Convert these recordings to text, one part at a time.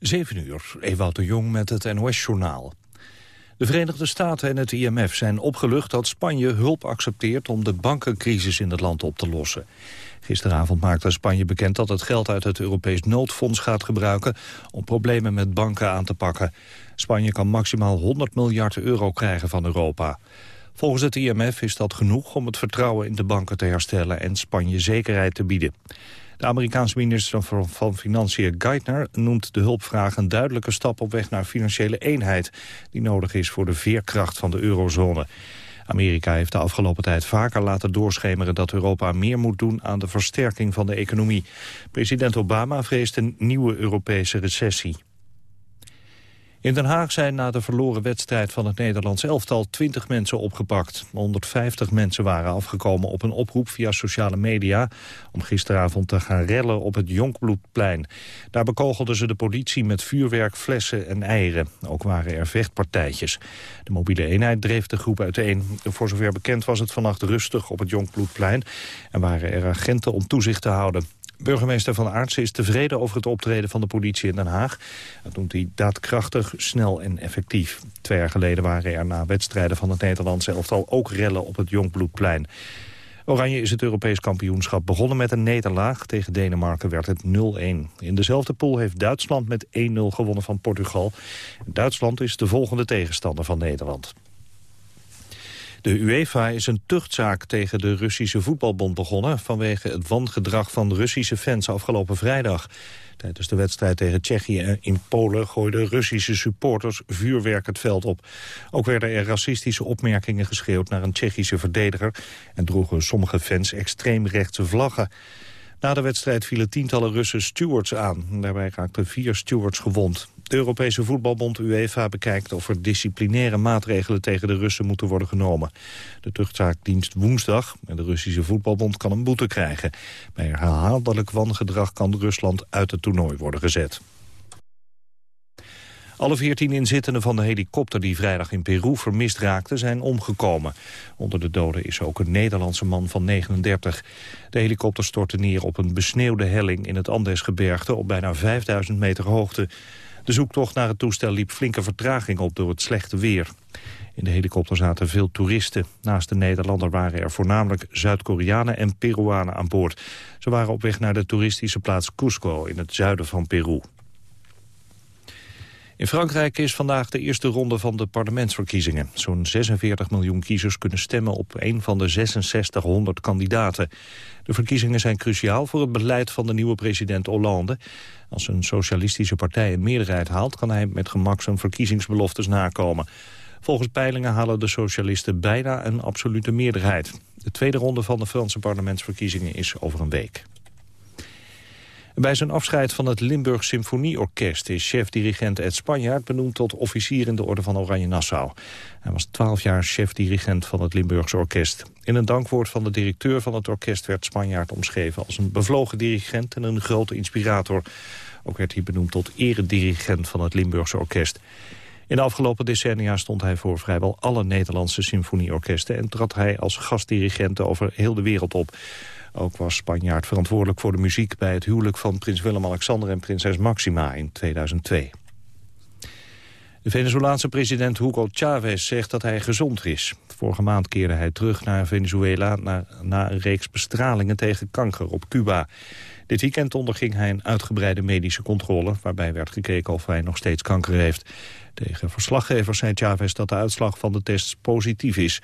7 uur, Ewout de Jong met het NOS-journaal. De Verenigde Staten en het IMF zijn opgelucht dat Spanje hulp accepteert om de bankencrisis in het land op te lossen. Gisteravond maakte Spanje bekend dat het geld uit het Europees noodfonds gaat gebruiken om problemen met banken aan te pakken. Spanje kan maximaal 100 miljard euro krijgen van Europa. Volgens het IMF is dat genoeg om het vertrouwen in de banken te herstellen en Spanje zekerheid te bieden. De Amerikaanse minister van Financiën Geithner noemt de hulpvraag een duidelijke stap op weg naar financiële eenheid die nodig is voor de veerkracht van de eurozone. Amerika heeft de afgelopen tijd vaker laten doorschemeren dat Europa meer moet doen aan de versterking van de economie. President Obama vreest een nieuwe Europese recessie. In Den Haag zijn na de verloren wedstrijd van het Nederlands elftal 20 mensen opgepakt. 150 mensen waren afgekomen op een oproep via sociale media... om gisteravond te gaan rellen op het Jonkbloedplein. Daar bekogelden ze de politie met vuurwerk, flessen en eieren. Ook waren er vechtpartijtjes. De mobiele eenheid dreef de groep uiteen. Voor zover bekend was het vannacht rustig op het Jonkbloedplein... en waren er agenten om toezicht te houden. Burgemeester Van Aartsen is tevreden over het optreden van de politie in Den Haag. Dat doet hij daadkrachtig, snel en effectief. Twee jaar geleden waren er na wedstrijden van het Nederlandse elftal ook rellen op het Jongbloedplein. Oranje is het Europees kampioenschap begonnen met een nederlaag. Tegen Denemarken werd het 0-1. In dezelfde pool heeft Duitsland met 1-0 gewonnen van Portugal. Duitsland is de volgende tegenstander van Nederland. De UEFA is een tuchtzaak tegen de Russische voetbalbond begonnen... vanwege het wangedrag van Russische fans afgelopen vrijdag. Tijdens de wedstrijd tegen Tsjechië in Polen gooiden Russische supporters vuurwerk het veld op. Ook werden er racistische opmerkingen geschreeuwd naar een Tsjechische verdediger... en droegen sommige fans extreemrechtse vlaggen. Na de wedstrijd vielen tientallen Russen stewards aan. Daarbij raakten vier stewards gewond. De Europese voetbalbond UEFA bekijkt of er disciplinaire maatregelen tegen de Russen moeten worden genomen. De tuchtzaak dienst woensdag en de Russische voetbalbond kan een boete krijgen. Bij herhaaldelijk wangedrag kan Rusland uit het toernooi worden gezet. Alle veertien inzittenden van de helikopter die vrijdag in Peru vermist raakte zijn omgekomen. Onder de doden is ook een Nederlandse man van 39. De helikopter stortte neer op een besneeuwde helling in het Andesgebergte op bijna 5000 meter hoogte. De zoektocht naar het toestel liep flinke vertraging op door het slechte weer. In de helikopter zaten veel toeristen. Naast de Nederlander waren er voornamelijk Zuid-Koreanen en Peruanen aan boord. Ze waren op weg naar de toeristische plaats Cusco in het zuiden van Peru. In Frankrijk is vandaag de eerste ronde van de parlementsverkiezingen. Zo'n 46 miljoen kiezers kunnen stemmen op een van de 6600 kandidaten. De verkiezingen zijn cruciaal voor het beleid van de nieuwe president Hollande. Als een socialistische partij een meerderheid haalt... kan hij met gemak zijn verkiezingsbeloftes nakomen. Volgens peilingen halen de socialisten bijna een absolute meerderheid. De tweede ronde van de Franse parlementsverkiezingen is over een week. Bij zijn afscheid van het Limburg Symfonieorkest is chef-dirigent Ed Spanjaard benoemd tot officier in de Orde van Oranje Nassau. Hij was twaalf jaar chef-dirigent van het Limburgse orkest. In een dankwoord van de directeur van het orkest werd Spanjaard omschreven als een bevlogen dirigent en een grote inspirator. Ook werd hij benoemd tot eredirigent van het Limburgse orkest. In de afgelopen decennia stond hij voor vrijwel alle Nederlandse symfonieorkesten... en trad hij als gastdirigent over heel de wereld op. Ook was Spanjaard verantwoordelijk voor de muziek bij het huwelijk van prins Willem-Alexander en prinses Maxima in 2002. De Venezolaanse president Hugo Chavez zegt dat hij gezond is. Vorige maand keerde hij terug naar Venezuela na, na een reeks bestralingen tegen kanker op Cuba. Dit weekend onderging hij een uitgebreide medische controle... waarbij werd gekeken of hij nog steeds kanker heeft. Tegen verslaggevers zei Chavez dat de uitslag van de test positief is.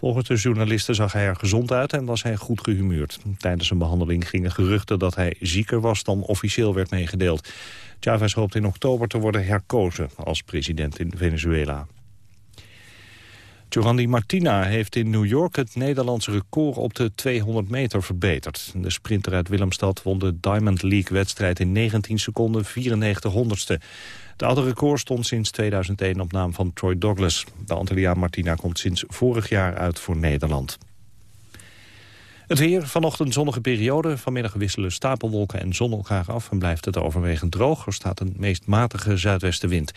Volgens de journalisten zag hij er gezond uit en was hij goed gehumeurd. Tijdens een behandeling gingen geruchten dat hij zieker was dan officieel werd meegedeeld. Chavez hoopt in oktober te worden herkozen als president in Venezuela. Giovanni Martina heeft in New York het Nederlandse record op de 200 meter verbeterd. De sprinter uit Willemstad won de Diamond League-wedstrijd in 19 seconden 94 honderdste. Het oude record stond sinds 2001 op naam van Troy Douglas. De Antilliaan Martina komt sinds vorig jaar uit voor Nederland. Het weer, vanochtend zonnige periode. Vanmiddag wisselen stapelwolken en zon elkaar af... en blijft het overwegend droog. Er staat een meest matige zuidwestenwind.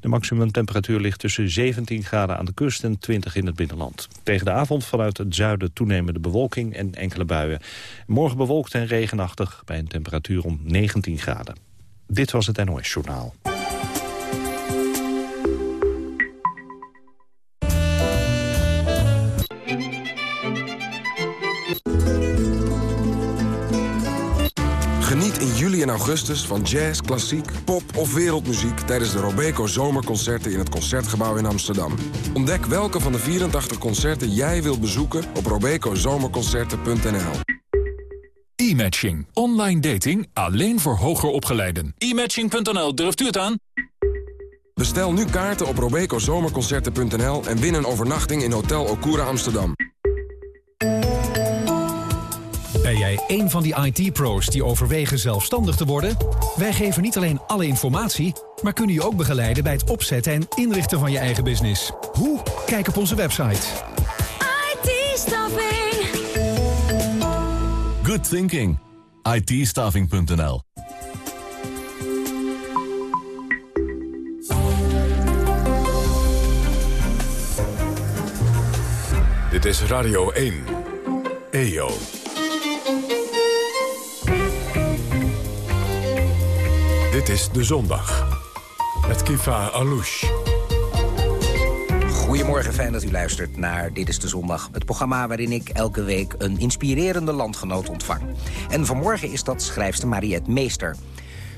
De maximumtemperatuur ligt tussen 17 graden aan de kust... en 20 in het binnenland. Tegen de avond vanuit het zuiden toenemende bewolking en enkele buien. Morgen bewolkt en regenachtig bij een temperatuur om 19 graden. Dit was het NOS Journaal. Juli en augustus van jazz, klassiek, pop of wereldmuziek... tijdens de Robeco Zomerconcerten in het Concertgebouw in Amsterdam. Ontdek welke van de 84 concerten jij wilt bezoeken op robecozomerconcerten.nl. E-matching. Online dating alleen voor hoger opgeleiden. E-matching.nl, durft u het aan? Bestel nu kaarten op robecozomerconcerten.nl... en win een overnachting in Hotel Okura Amsterdam. Ben jij een van die IT-pro's die overwegen zelfstandig te worden? Wij geven niet alleen alle informatie, maar kunnen je ook begeleiden bij het opzetten en inrichten van je eigen business. Hoe? Kijk op onze website. IT-staffing. Good thinking. it Dit is Radio 1. EO. Dit is De Zondag. Met Kifa Alouche. Goedemorgen, fijn dat u luistert naar Dit is de Zondag. Het programma waarin ik elke week een inspirerende landgenoot ontvang. En vanmorgen is dat schrijfster Mariette Meester.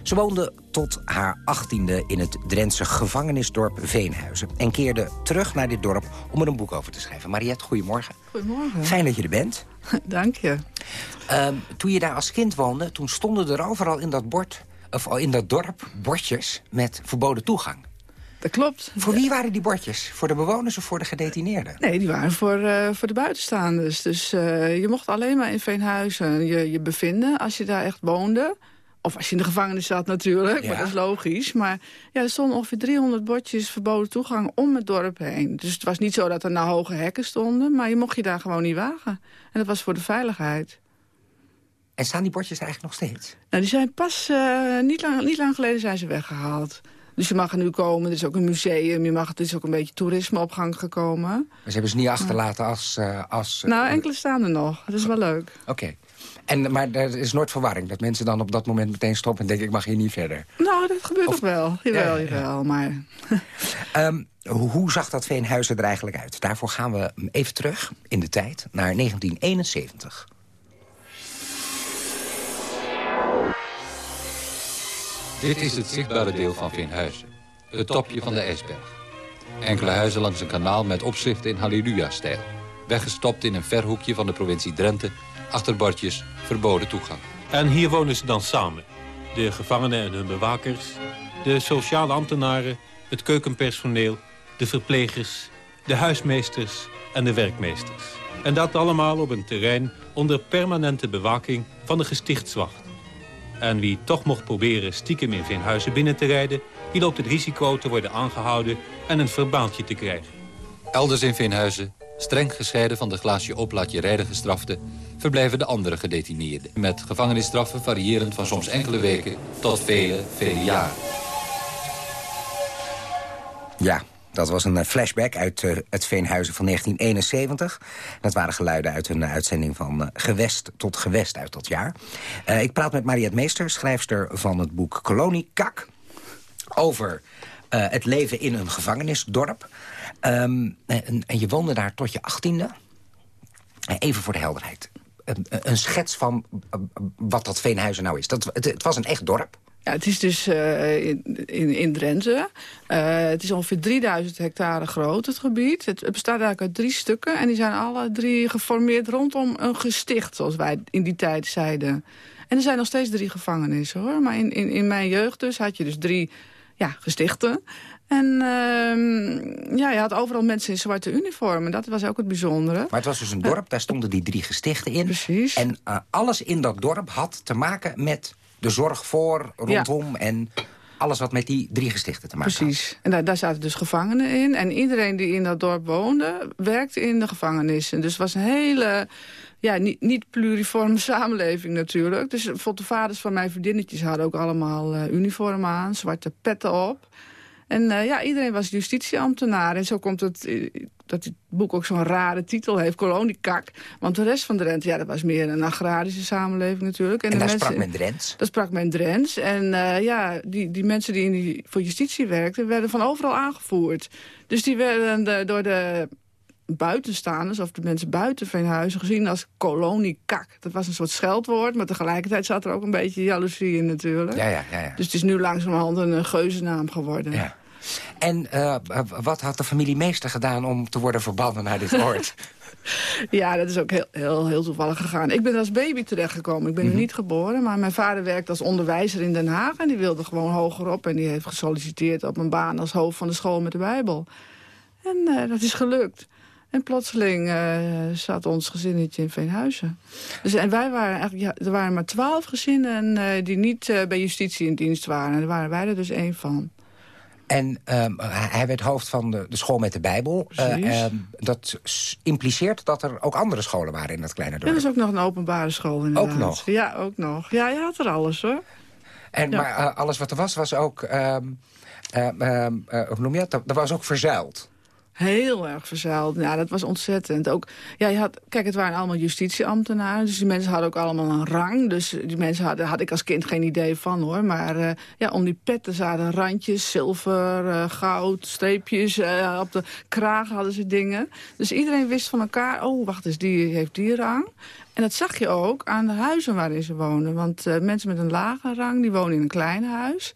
Ze woonde tot haar achttiende in het Drentse gevangenisdorp Veenhuizen... en keerde terug naar dit dorp om er een boek over te schrijven. Mariette, goedemorgen. Goedemorgen. Fijn dat je er bent. Dank je. Ehm, toen je daar als kind woonde, toen stonden er overal in dat bord of in dat dorp bordjes met verboden toegang. Dat klopt. Voor wie waren die bordjes? Voor de bewoners of voor de gedetineerden? Nee, die waren voor, uh, voor de buitenstaanders. Dus uh, je mocht alleen maar in Veenhuizen je, je bevinden als je daar echt woonde. Of als je in de gevangenis zat natuurlijk, ja. maar dat is logisch. Maar ja, er stonden ongeveer 300 bordjes verboden toegang om het dorp heen. Dus het was niet zo dat er nou hoge hekken stonden, maar je mocht je daar gewoon niet wagen. En dat was voor de veiligheid. En staan die bordjes eigenlijk nog steeds? Nou, die zijn pas, uh, niet, lang, niet lang geleden zijn ze weggehaald. Dus je mag er nu komen, er is ook een museum, je mag, het is ook een beetje toerisme op gang gekomen. Maar ze hebben ze niet achterlaten als... Uh, als uh, nou, enkele staan er nog, dat is wel leuk. Oké. En, maar er is nooit verwarring, dat mensen dan op dat moment meteen stoppen en denken ik mag hier niet verder. Nou, dat gebeurt of, wel, jawel, ja, ja. jawel, maar... um, hoe zag dat Veenhuizen er eigenlijk uit? Daarvoor gaan we even terug in de tijd, naar 1971. Dit is het zichtbare deel van Veenhuizen. Het topje van de ijsberg. Enkele huizen langs een kanaal met opschriften in Halleluja-stijl. Weggestopt in een verhoekje van de provincie Drenthe... achter bordjes verboden toegang. En hier wonen ze dan samen. De gevangenen en hun bewakers... de sociale ambtenaren, het keukenpersoneel... de verplegers, de huismeesters en de werkmeesters. En dat allemaal op een terrein onder permanente bewaking van de gestichtswacht. En wie toch mocht proberen stiekem in Veenhuizen binnen te rijden... die loopt het risico te worden aangehouden en een verbaantje te krijgen. Elders in Veenhuizen, streng gescheiden van de glaasje op laat je rijden gestraften... verblijven de andere gedetineerden. Met gevangenisstraffen variërend van soms enkele weken tot vele, vele jaren. Ja, dat was een flashback uit uh, het Veenhuizen van 1971. Dat waren geluiden uit een uitzending van Gewest tot Gewest uit dat jaar. Ik praat met Mariette Meester, schrijfster van het boek Kolonie Kak... over het leven in een gevangenisdorp. Um, en, je woonde daar tot je achttiende. Even voor de helderheid. Een, een schets van wat dat Veenhuizen nou is. Dat, het was een echt dorp. Ja, het is dus uh, in, in, in, Drenthe. Uh, het is ongeveer 3000 hectare groot, het gebied. Het, het, bestaat eigenlijk uit drie stukken. En die zijn alle drie geformeerd rondom een gesticht, zoals wij in die tijd zeiden. En er zijn nog steeds drie gevangenissen, hoor. Maar in, in, in mijn jeugd dus had je dus drie ja, gestichten. En uh, ja, je had overal mensen in zwarte uniformen. Dat was ook het bijzondere. Maar het was dus een dorp, daar stonden die drie gestichten in. Precies. En uh, alles in dat dorp had te maken met de zorg voor, rondom ja. en alles wat met die drie gestichten te maken Precies. Had. En daar, daar zaten dus gevangenen in. En iedereen die in dat dorp woonde, werkte in de gevangenissen. Dus het was een hele, ja, niet, niet pluriforme samenleving natuurlijk. Dus bijvoorbeeld de vaders van mijn vriendinnetjes hadden ook allemaal uh, uniformen aan, zwarte petten op. En uh, ja, iedereen was justitieambtenaar. En zo komt het uh, dat het boek ook zo'n rare titel heeft, koloniekak. Want de rest van Drenthe, ja, dat was meer een agrarische samenleving natuurlijk. En, en daar mensen, sprak men Drents? Dat sprak men Drents. En uh, ja, die, die mensen die, in die voor justitie werkten, werden van overal aangevoerd. Dus die werden de, door de buitenstaanders of de mensen buiten Veenhuizen gezien als koloniekak. Dat was een soort scheldwoord, maar tegelijkertijd zat er ook een beetje jaloezie in natuurlijk. Ja, ja, ja, ja. Dus het is nu langzamerhand een geuzennaam geworden. Ja. En uh, wat had de familie Meester gedaan om te worden verbannen naar dit oord? ja, dat is ook heel, heel, heel toevallig gegaan. Ik ben als baby terechtgekomen. Ik ben mm -hmm. nu niet geboren, maar mijn vader werkte als onderwijzer in Den Haag... en die wilde gewoon hoger op en die heeft gesolliciteerd op een baan als hoofd van de school met de Bijbel. En uh, dat is gelukt. En plotseling uh, zat ons gezinnetje in Veenhuizen. Dus, en wij waren eigenlijk, ja, er waren maar twaalf gezinnen uh, die niet uh, bij justitie in dienst waren. En daar waren wij er dus één van. En um, hij werd hoofd van de, de school met de Bijbel. Um, dat impliceert dat er ook andere scholen waren in dat kleine dorp. Er is ook nog een openbare school inderdaad. Ook nog? Ja, ook nog. Ja, je had er alles hoor. En, ja. Maar alles wat er was, was ook... Um, hoe noem je dat? Dat was ook verzuild. Heel erg verzuild. Ja, dat was ontzettend. Ook, ja, je had, kijk, het waren allemaal justitieambtenaren. Dus die mensen hadden ook allemaal een rang. Dus die mensen hadden, had ik als kind geen idee van, hoor. Maar uh, ja, om die petten zaten randjes, zilver, uh, goud, streepjes. Uh, op de kraag hadden ze dingen. Dus iedereen wist van elkaar, oh, wacht eens, die heeft die rang. En dat zag je ook aan de huizen waarin ze woonden. Want mensen met een lage rang, die wonen in een klein huis...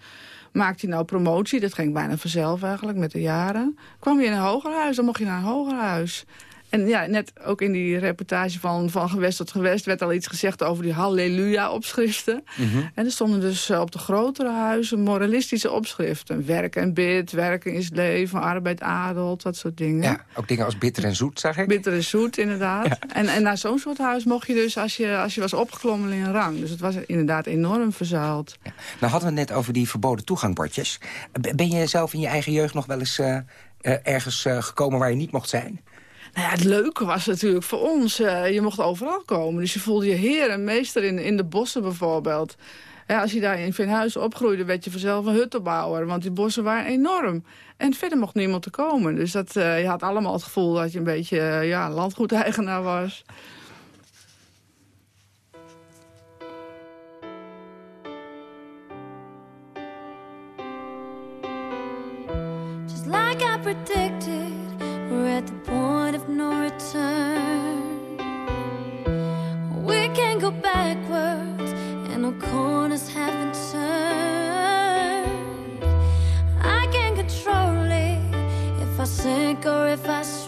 Maakte je nou promotie, dat ging bijna vanzelf eigenlijk met de jaren. Kwam je in een hoger huis, dan mocht je naar een hoger huis. En ja, net ook in die reportage van, van gewest tot gewest... werd al iets gezegd over die halleluja-opschriften. Mm -hmm. En er stonden dus op de grotere huizen moralistische opschriften. Werk en bid, werken is leven, arbeid adelt, dat soort dingen. Ja, ook dingen als bitter en zoet, zag ik. Bitter en zoet, inderdaad. Ja. En, en naar zo'n soort huis mocht je dus als je, als je was opgeklommen in rang. Dus het was inderdaad enorm verzuild. Ja. Nou hadden we het net over die verboden toegangbordjes. Ben je zelf in je eigen jeugd nog wel eens uh, uh, ergens uh, gekomen waar je niet mocht zijn? Nou het leuke was natuurlijk voor ons, uh, je mocht overal komen. Dus je voelde je heer en meester in, in de bossen bijvoorbeeld. Ja, als je daar in Veenhuizen opgroeide, werd je vanzelf een huttenbouwer. Want die bossen waren enorm. En verder mocht niemand te komen. Dus dat, uh, je had allemaal het gevoel dat je een beetje uh, ja, landgoedeigenaar was. Just like I predicted We're at the point of no return. We can't go backwards, and no corners haven't turned. I can't control it if I sink or if I swim.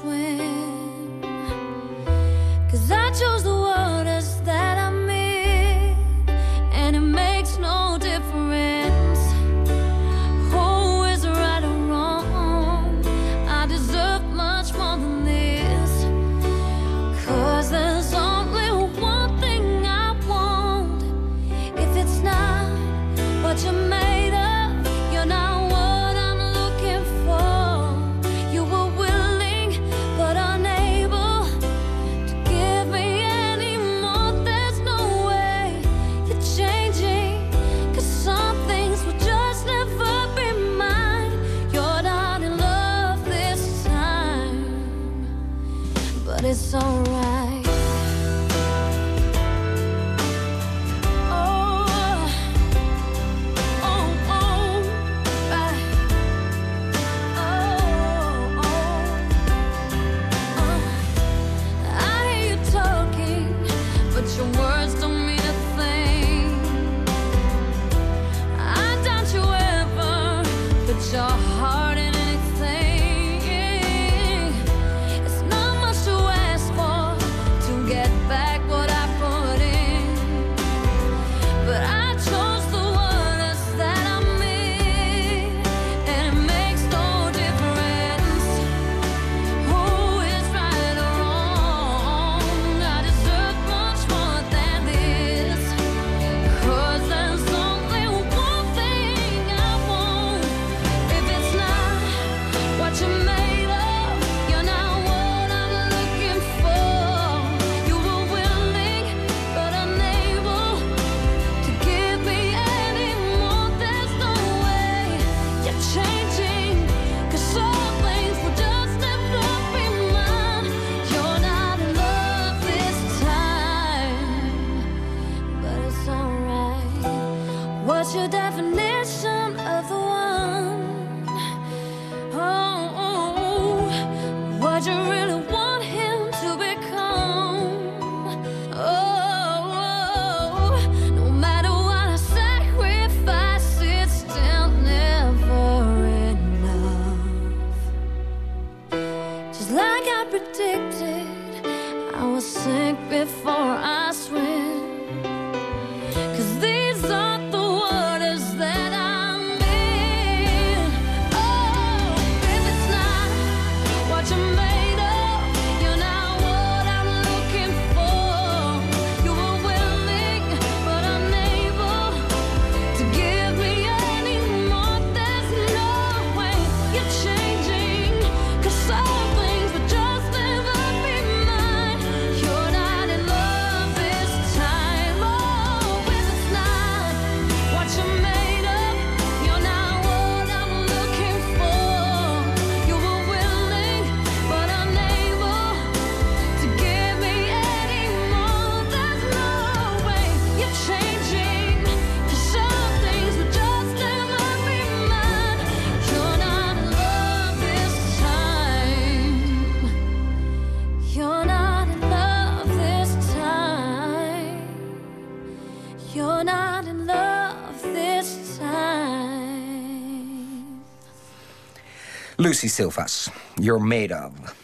Lucy Silvas, You're Made of.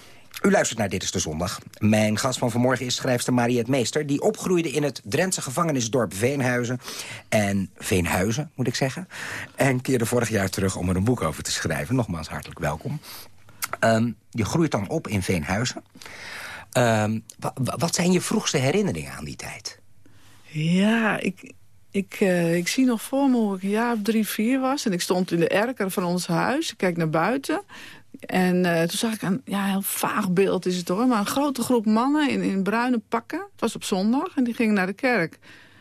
U luistert naar Dit is de Zondag. Mijn gast van vanmorgen is schrijfster Mariette Meester... die opgroeide in het Drentse gevangenisdorp Veenhuizen. En Veenhuizen, moet ik zeggen. En keerde vorig jaar terug om er een boek over te schrijven. Nogmaals hartelijk welkom. Um, je groeit dan op in Veenhuizen. Um, wat zijn je vroegste herinneringen aan die tijd? Ja, ik, ik, uh, ik zie nog voor me hoe ik een jaar of drie, vier was. En ik stond in de erker van ons huis. Ik kijk naar buiten. En uh, toen zag ik een ja, heel vaag beeld is het hoor. Maar een grote groep mannen in, in bruine pakken. Het was op zondag en die gingen naar de kerk.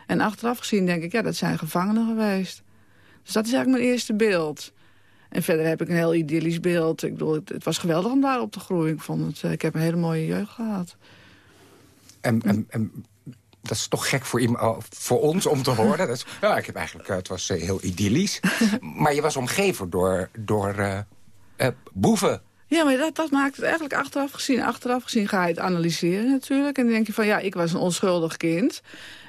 En achteraf gezien denk ik, ja, dat zijn gevangenen geweest. Dus dat is eigenlijk mijn eerste beeld. En verder heb ik een heel idyllisch beeld. Ik bedoel, het, het was geweldig om daar op te groeien. Ik, vond het, eh, ik heb een hele mooie jeugd gehad. En, en, en dat is toch gek voor, iemand, oh, voor ons om te horen. Dat is, ja, ik heb eigenlijk, het was eh, heel idyllisch. maar je was omgeven door, door uh, uh, boeven. Ja, maar dat, dat maakt het eigenlijk achteraf gezien. Achteraf gezien ga je het analyseren natuurlijk. En dan denk je van, ja, ik was een onschuldig kind.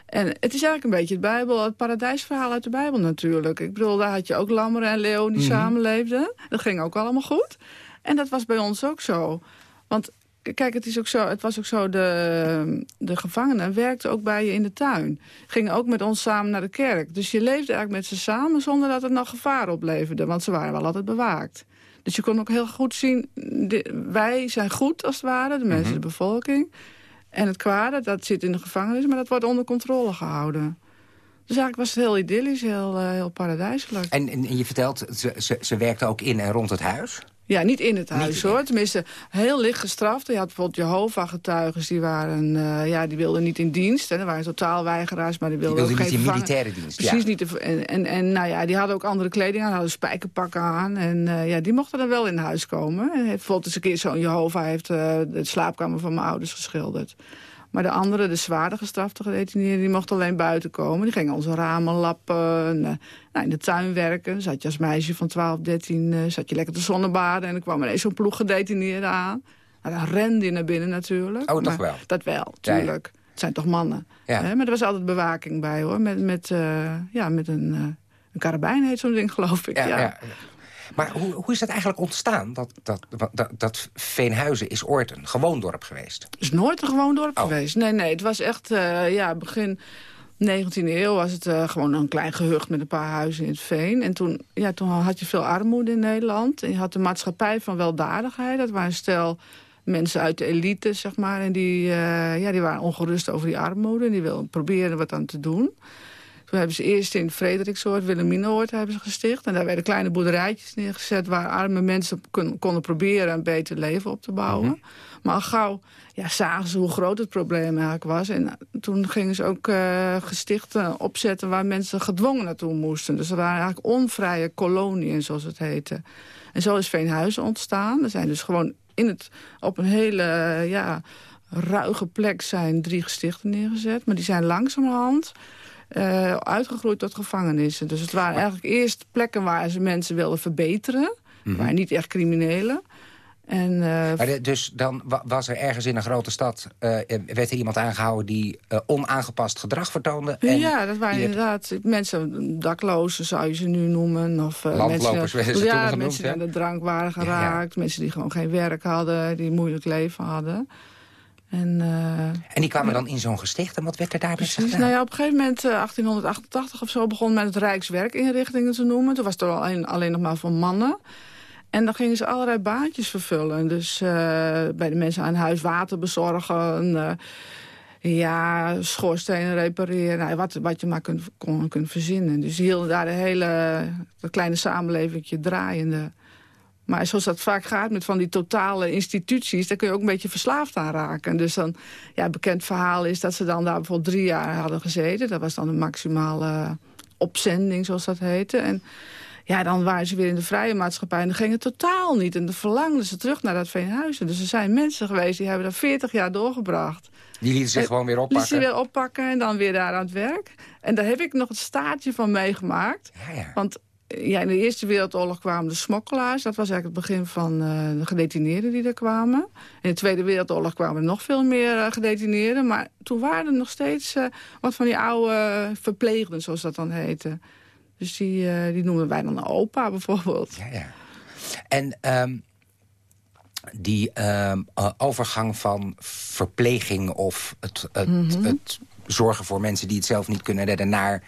En het is eigenlijk een beetje het, Bijbel, het paradijsverhaal uit de Bijbel natuurlijk. Ik bedoel, daar had je ook lammeren en leeuwen die mm samenleefden. Dat ging ook allemaal goed. En dat was bij ons ook zo. Want kijk, het, is ook zo, het was ook zo, de, de gevangenen werkten ook bij je in de tuin. Gingen ook met ons samen naar de kerk. Dus je leefde eigenlijk met ze samen zonder dat het nog gevaar opleverde. Want ze waren wel altijd bewaakt. Dus je kon ook heel goed zien, wij zijn goed als het ware, de mensen, mhm. de bevolking. En het kwade, dat zit in de gevangenis, maar dat wordt onder controle gehouden. Dus eigenlijk was het heel idyllisch, heel, uh, heel paradijselijk. En, en, je vertelt, ze, ze, ze werkte ook in en rond het huis? Ja, niet in het huis hoor. Tenminste, heel licht gestraft. Je had bijvoorbeeld Jehovah-getuigen, die, waren, uh, ja, die wilden niet in dienst. Hè. Er waren totaal weigeraars, maar die wilden, die wilden niet in militaire dienst. Precies niet. En, en, en nou ja, die hadden ook andere kleding aan, hadden spijkerpakken aan. En uh, ja, die mochten dan wel in huis komen. En bijvoorbeeld eens een keer zo'n Jehovah heeft uh, de slaapkamer van mijn ouders geschilderd. Maar de andere, de zwaarder gestrafte gedetineerden... die mochten alleen buiten komen. Die gingen onze ramen lappen, uh, nou, in de tuin werken. Zat je als meisje van 12, 13, uh, zat je lekker te zonnebaden... en er kwam ineens zo'n ploeg gedetineerden aan. Nou, dan rende je naar binnen natuurlijk. Oh, toch wel? Dat wel, tuurlijk. Het zijn toch mannen. Ja. Hè? Maar er was altijd bewaking bij, hoor. Met, met, uh, ja, met een, een karabijn heet zo'n ding, geloof ik. Ja, ja. Maar hoe, hoe is dat eigenlijk ontstaan? Dat, dat, dat, dat Veenhuizen is ooit een gewoon dorp geweest? Het is nooit een gewoon dorp oh. geweest. Nee, nee, het was echt, uh, ja, begin 19e eeuw was het uh, gewoon een klein gehucht met een paar huizen in het veen. En toen, ja, toen had je veel armoede in Nederland. En je had de maatschappij van weldadigheid. Dat waren stel mensen uit de elite, zeg maar. En die, uh, ja, die waren ongerust over die armoede. En die wilden proberen wat aan te doen. Toen hebben ze eerst in Frederiksoord, Wilhelminaoord hebben ze gesticht. En daar werden kleine boerderijtjes neergezet... waar arme mensen konden proberen een beter leven op te bouwen. Mhm. Maar al gauw ja, zagen ze hoe groot het probleem eigenlijk was. En toen gingen ze ook uh, gestichten opzetten waar mensen gedwongen naartoe moesten. Dus er waren eigenlijk onvrije koloniën, zoals het heette. En zo is Veenhuizen ontstaan. Er zijn dus gewoon in het, op een hele ja, ruige plek zijn drie gestichten neergezet. Maar die zijn langzamerhand uh, uitgegroeid tot gevangenissen. Dus het waren eigenlijk eerst plekken waar ze mensen wilden verbeteren. Mm -hmm. niet echt criminelen. En, uh, maar dus dan was er ergens in een grote stad... Uh, werd er iemand aangehouden die uh, onaangepast gedrag vertoonde? En ja, dat waren inderdaad mensen, daklozen zou je ze nu noemen. Of, Landlopers mensen, ze ja, genoemd, mensen die aan de drank waren geraakt. Ja. Mensen die gewoon geen werk hadden, die een moeilijk leven hadden. En, uh, en die kwamen dan in zo'n gesticht en wat werd er daar Precies, nou ja, op een gegeven moment, uh, 1888 of zo, begon men het Rijkswerkinrichtingen te noemen. Toen was het alleen, alleen nog maar voor mannen. En dan gingen ze allerlei baantjes vervullen. Dus uh, bij de mensen aan huis water bezorgen, ja, schoorstenen repareren, nou, wat, wat je maar kunt, kon, kunt verzinnen. Dus die hielden daar de hele de kleine samenleving draaiende. Maar zoals dat vaak gaat met van die totale instituties... daar kun je ook een beetje verslaafd aan raken. Dus dan, ja, bekend verhaal is dat ze dan daar bijvoorbeeld drie jaar hadden gezeten. Dat was dan de maximale opzending, zoals dat heette. En ja, dan waren ze weer in de vrije maatschappij en dan ging het totaal niet. En dan verlangden ze terug naar dat Veenhuizen. Dus er zijn mensen geweest die hebben daar 40 jaar doorgebracht. Die lieten zich gewoon weer oppakken? Lieten ze weer oppakken en dan weer daar aan het werk. En daar heb ik nog het staartje van meegemaakt. Ja, ja. Want ja, in de Eerste Wereldoorlog kwamen de smokkelaars. Dat was eigenlijk het begin van uh, de gedetineerden die er kwamen. In de Tweede Wereldoorlog kwamen er nog veel meer uh, gedetineerden. Maar toen waren er nog steeds uh, wat van die oude verpleegden, zoals dat dan heette. Dus die, die noemen wij dan opa bijvoorbeeld. Ja, ja. En um, die ehm, eh, overgang van verpleging of het, het, Mhm. het zorgen voor mensen die het zelf niet kunnen redden... naar,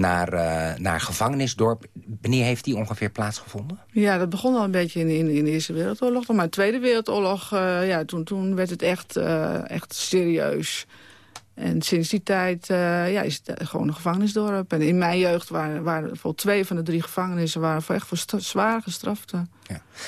naar, eh, naar gevangenisdorp. Wanneer heeft die ongeveer plaatsgevonden? Ja, dat begon al een beetje in, in, in de Eerste Wereldoorlog. Maar de Tweede Wereldoorlog, eh, ja, toen, toen werd het echt, eh, echt serieus. En sinds die tijd ja, is het gewoon een gevangenisdorp. En in mijn jeugd waren, waren bijvoorbeeld twee van de drie gevangenissen... waren voor echt voor zwaar gestraften.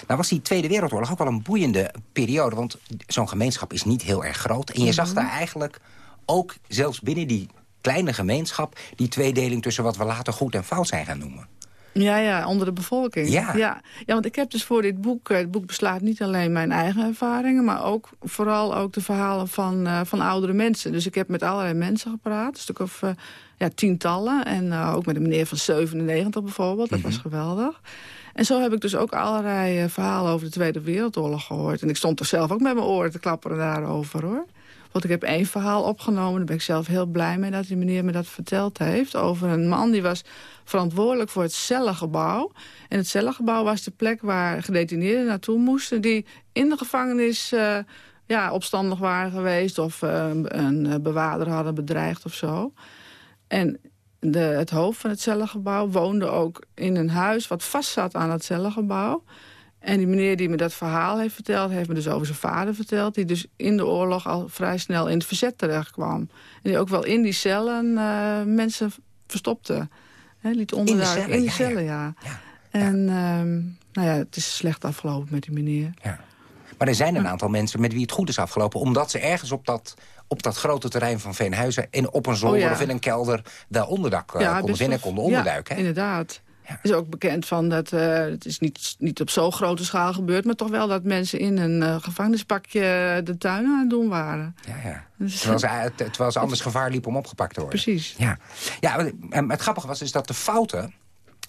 Nou was die Tweede Wereldoorlog ook wel een boeiende periode. Want zo'n gemeenschap is niet heel erg groot. En je zag Mhm. daar eigenlijk ook, zelfs binnen die kleine gemeenschap... die tweedeling tussen wat we later goed en fout zijn gaan noemen. Ja, ja, onder de bevolking. Ja. ja. Ja, want ik heb dus voor dit boek... eh, Het boek beslaat niet alleen mijn eigen ervaringen... maar ook vooral ook de verhalen van, eh, van oudere mensen. Dus ik heb met allerlei mensen gepraat. Een stuk of eh, ja, tientallen. En ook met een meneer van 97 bijvoorbeeld. Dat was geweldig. En zo heb ik dus ook allerlei verhalen over de Tweede Wereldoorlog gehoord. En ik stond er zelf ook met mijn oren te klapperen daarover, hoor. Want ik heb één verhaal opgenomen. Daar ben ik zelf heel blij mee dat die meneer me dat verteld heeft. Over een man die was verantwoordelijk voor het cellengebouw. En het cellengebouw was de plek waar gedetineerden naartoe moesten... die in de gevangenis eh, ja, opstandig waren geweest... of eh, een bewaarder hadden bedreigd of zo. En de, het hoofd van het cellengebouw woonde ook in een huis... wat vastzat aan het cellengebouw. En die meneer die me dat verhaal heeft verteld... heeft me dus over zijn vader verteld... die dus in de oorlog al vrij snel in het verzet terecht kwam. En die ook wel in die cellen eh, mensen verstopte. Hè, liet onderduiken. cellen, in de ja, ja. cellen, ja. En ehm, nou ja, het is slecht afgelopen met die meneer. Maar er zijn een aantal mensen met wie het goed is afgelopen... omdat ze ergens op dat, op dat grote terrein van Veenhuizen... in, op een zolder Oh ja. of in een kelder wel onderdak eh, konden vinden... konden onderduiken. Ja, hè? Inderdaad. is ook bekend van dat eh, het is niet, niet op zo'n grote schaal gebeurd... maar toch wel dat mensen in een eh, gevangenispakje de tuin aan het doen waren. Ja, ja. Dus- Terwijl ze, eh, terwijl ze anders gevaar liepen om opgepakt te worden. Precies. Ja, ja en het grappige was dus dat de fouten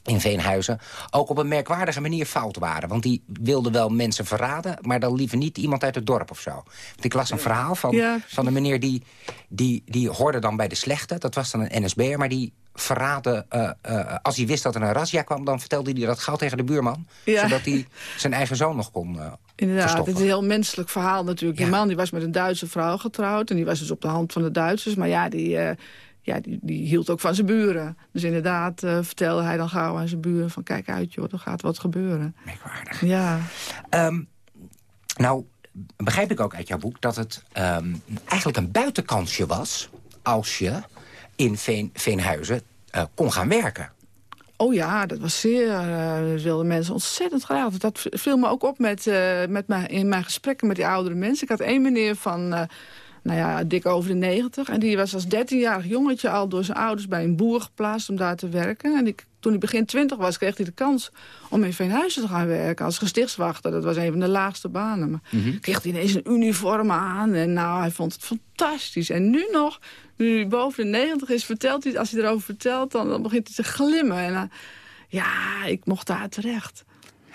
in Veenhuizen ook op een merkwaardige manier fout waren. Want die wilden wel mensen verraden, maar dan liever niet iemand uit het dorp of zo. Want ik las een verhaal van, Ja. van een meneer die, die, die hoorde dan bij de slechte. Dat was dan een NSB'er, maar die verraadde... eh, eh, als hij wist dat er een razzia kwam, dan vertelde hij dat gauw tegen de buurman. Ja. Zodat hij zijn eigen zoon nog kon eh Inderdaad, verstoppen. het is een heel menselijk verhaal natuurlijk. Die man die was met een Duitse vrouw getrouwd... en die was dus op de hand van de Duitsers. Maar ja, die, ja, die, die hield ook van zijn buren. Dus inderdaad vertelde hij dan gauw aan zijn buren... van kijk uit joh, er gaat wat gebeuren. Merkwaardig. Ja. Ehm, nou, begrijp ik ook uit jouw boek dat het ehm, eigenlijk een buitenkansje was... als je in Veen, Veenhuizen eh, kon gaan werken. Oh ja, dat was zeer... eh, dat wilden mensen ontzettend graag. Dat viel me ook op met, eh, met mijn, in mijn gesprekken met die oudere mensen. Ik had één meneer van... eh, nou ja, dik over de 90. En die was als 13-jarig jongetje al door zijn ouders bij een boer geplaatst om daar te werken. En die, toen hij begin 20 was, kreeg hij de kans om in Veenhuizen te gaan werken als gestichtswachter. Dat was een van de laagste banen. Maar kreeg hij ineens een uniform aan en nou, hij vond het fantastisch. En nu nog, nu hij boven de 90 is, vertelt hij, als hij erover vertelt, dan, dan begint hij te glimmen. En dan, ja, ik mocht daar terecht.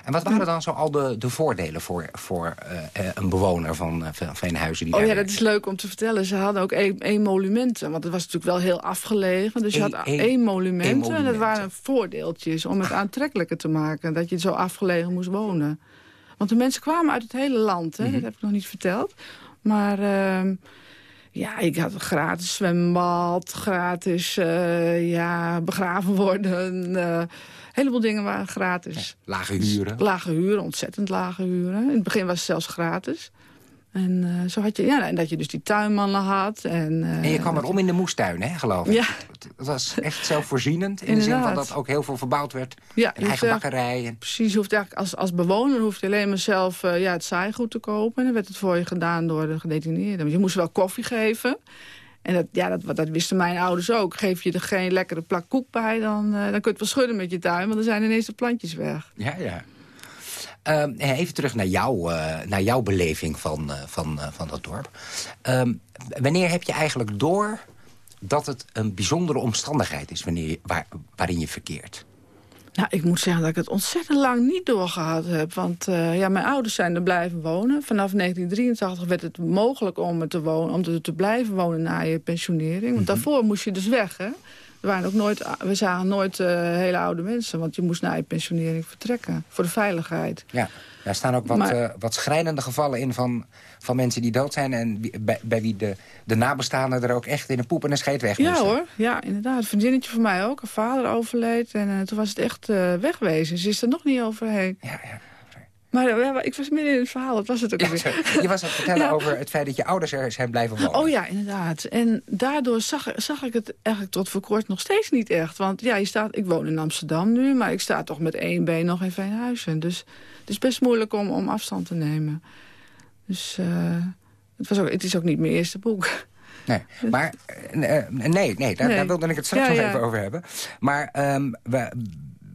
En wat waren dan zo al de, de voordelen voor, voor eh, eh, een bewoner van uh, Veenhuizen? Die Oh ja, dat is leuk om te vertellen. Ze hadden ook één, monumenten. Want het was natuurlijk wel heel afgelegen. Dus je had één- monumenten. En dat waren voordeeltjes om het aantrekkelijker te maken. Dat je zo afgelegen moest wonen. Want de mensen kwamen uit het hele land. Hè? Dat heb ik nog niet verteld. Maar ehm, ja, ik had een gratis zwembad. Gratis eh, ja, begraven worden. eh, heleboel dingen waren gratis. Lage huren. Lage huren, ontzettend lage huren. In het begin was het zelfs gratis. En eh, zo had je, ja, en dat je dus die tuinmannen had. En, eh, En je kwam erom in de moestuin, hè, geloof ik? Ja. Het- Het was echt zelfvoorzienend. In de zin van dat ook heel veel verbouwd werd. Ja, je eigen bakkerij. En... Precies, hoeft eigenlijk als, als bewoner hoef je alleen maar zelf eh, ja, het zaaigoed te kopen. En dan werd het voor je gedaan door de gedetineerden. Want je moest wel koffie geven. En dat, ja, dat, wisten mijn ouders ook. Geef je er geen lekkere plak koek bij, dan, eh, dan kun je het wel schudden met je tuin. Want dan zijn ineens de plantjes weg. Ja, ja. Ehm, even terug naar, jou, eh, naar jouw beleving van, eh, van, van dat dorp. Ehm, wanneer heb je eigenlijk door dat het een bijzondere omstandigheid is wanneer waarin je verkeert? Nou, ik moet zeggen dat ik het ontzettend lang niet doorgehad heb. Want eh, ja, mijn ouders zijn er blijven wonen. Vanaf 1983 werd het mogelijk om er te, wonen, om er te blijven wonen na je pensionering. Want daarvoor moest je dus weg, hè? Er waren ook nooit, we zagen nooit uh, hele oude mensen, want je moest na je pensionering vertrekken. Voor de veiligheid. Ja, daar staan ook wat, maar, uh, wat schrijnende gevallen in van, van mensen die dood zijn... en bij, bij wie de, de nabestaanden er ook echt in een poep en een scheet weg Ja hoor, ja inderdaad. Een vriendinnetje van mij ook. Een vader overleed en uh, toen was het echt wegwezen. Ze is er nog niet overheen. Ja, ja. Maar ik was midden in het verhaal, dat was het ook ja, weer. Je was aan het vertellen ja. over het feit dat je ouders er zijn blijven wonen. Oh ja, inderdaad. En daardoor zag, zag ik het eigenlijk tot voor kort nog steeds niet echt. Want ja, je staat, ik woon in Amsterdam nu, maar ik sta toch met één been nog in Veenhuizen. Dus het is best moeilijk om, om afstand te nemen. Dus uh, het, was ook, het is ook niet mijn eerste boek. Nee, maar uh, nee, nee, daar, nee, daar, wilde ik het straks nog even over hebben. Maar um, we,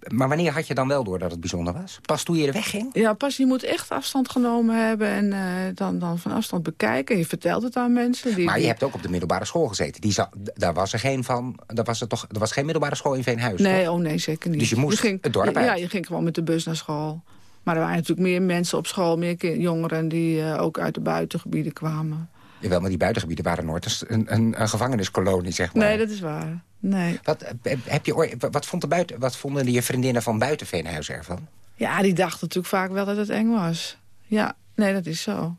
maar wanneer had je dan wel door dat het bijzonder was? Pas toen je er wegging? Ja, pas je moet echt afstand genomen hebben en uh, dan, dan van afstand bekijken. Je vertelt het aan mensen. Die, maar je hebt ook op de middelbare school gezeten. Die daar was er geen van. Daar was er toch, er was geen middelbare school in Veenhuizen. Nee, toch? oh nee, zeker niet. Dus je moest je ging, het dorp uit? Ja, je ging gewoon met de bus naar school. Maar er waren natuurlijk meer mensen op school, meer jongeren die uh, ook uit de buitengebieden kwamen. Jawel, maar die buitengebieden waren nooit een, een, een gevangeniskolonie, zeg maar. Nee, dat is waar. Nee. Wat, heb je, wat, vond de buiten, wat vonden je vriendinnen van buiten Veenhuizen ervan? Ja, die dachten natuurlijk vaak wel dat het eng was. Ja, nee, dat is zo. En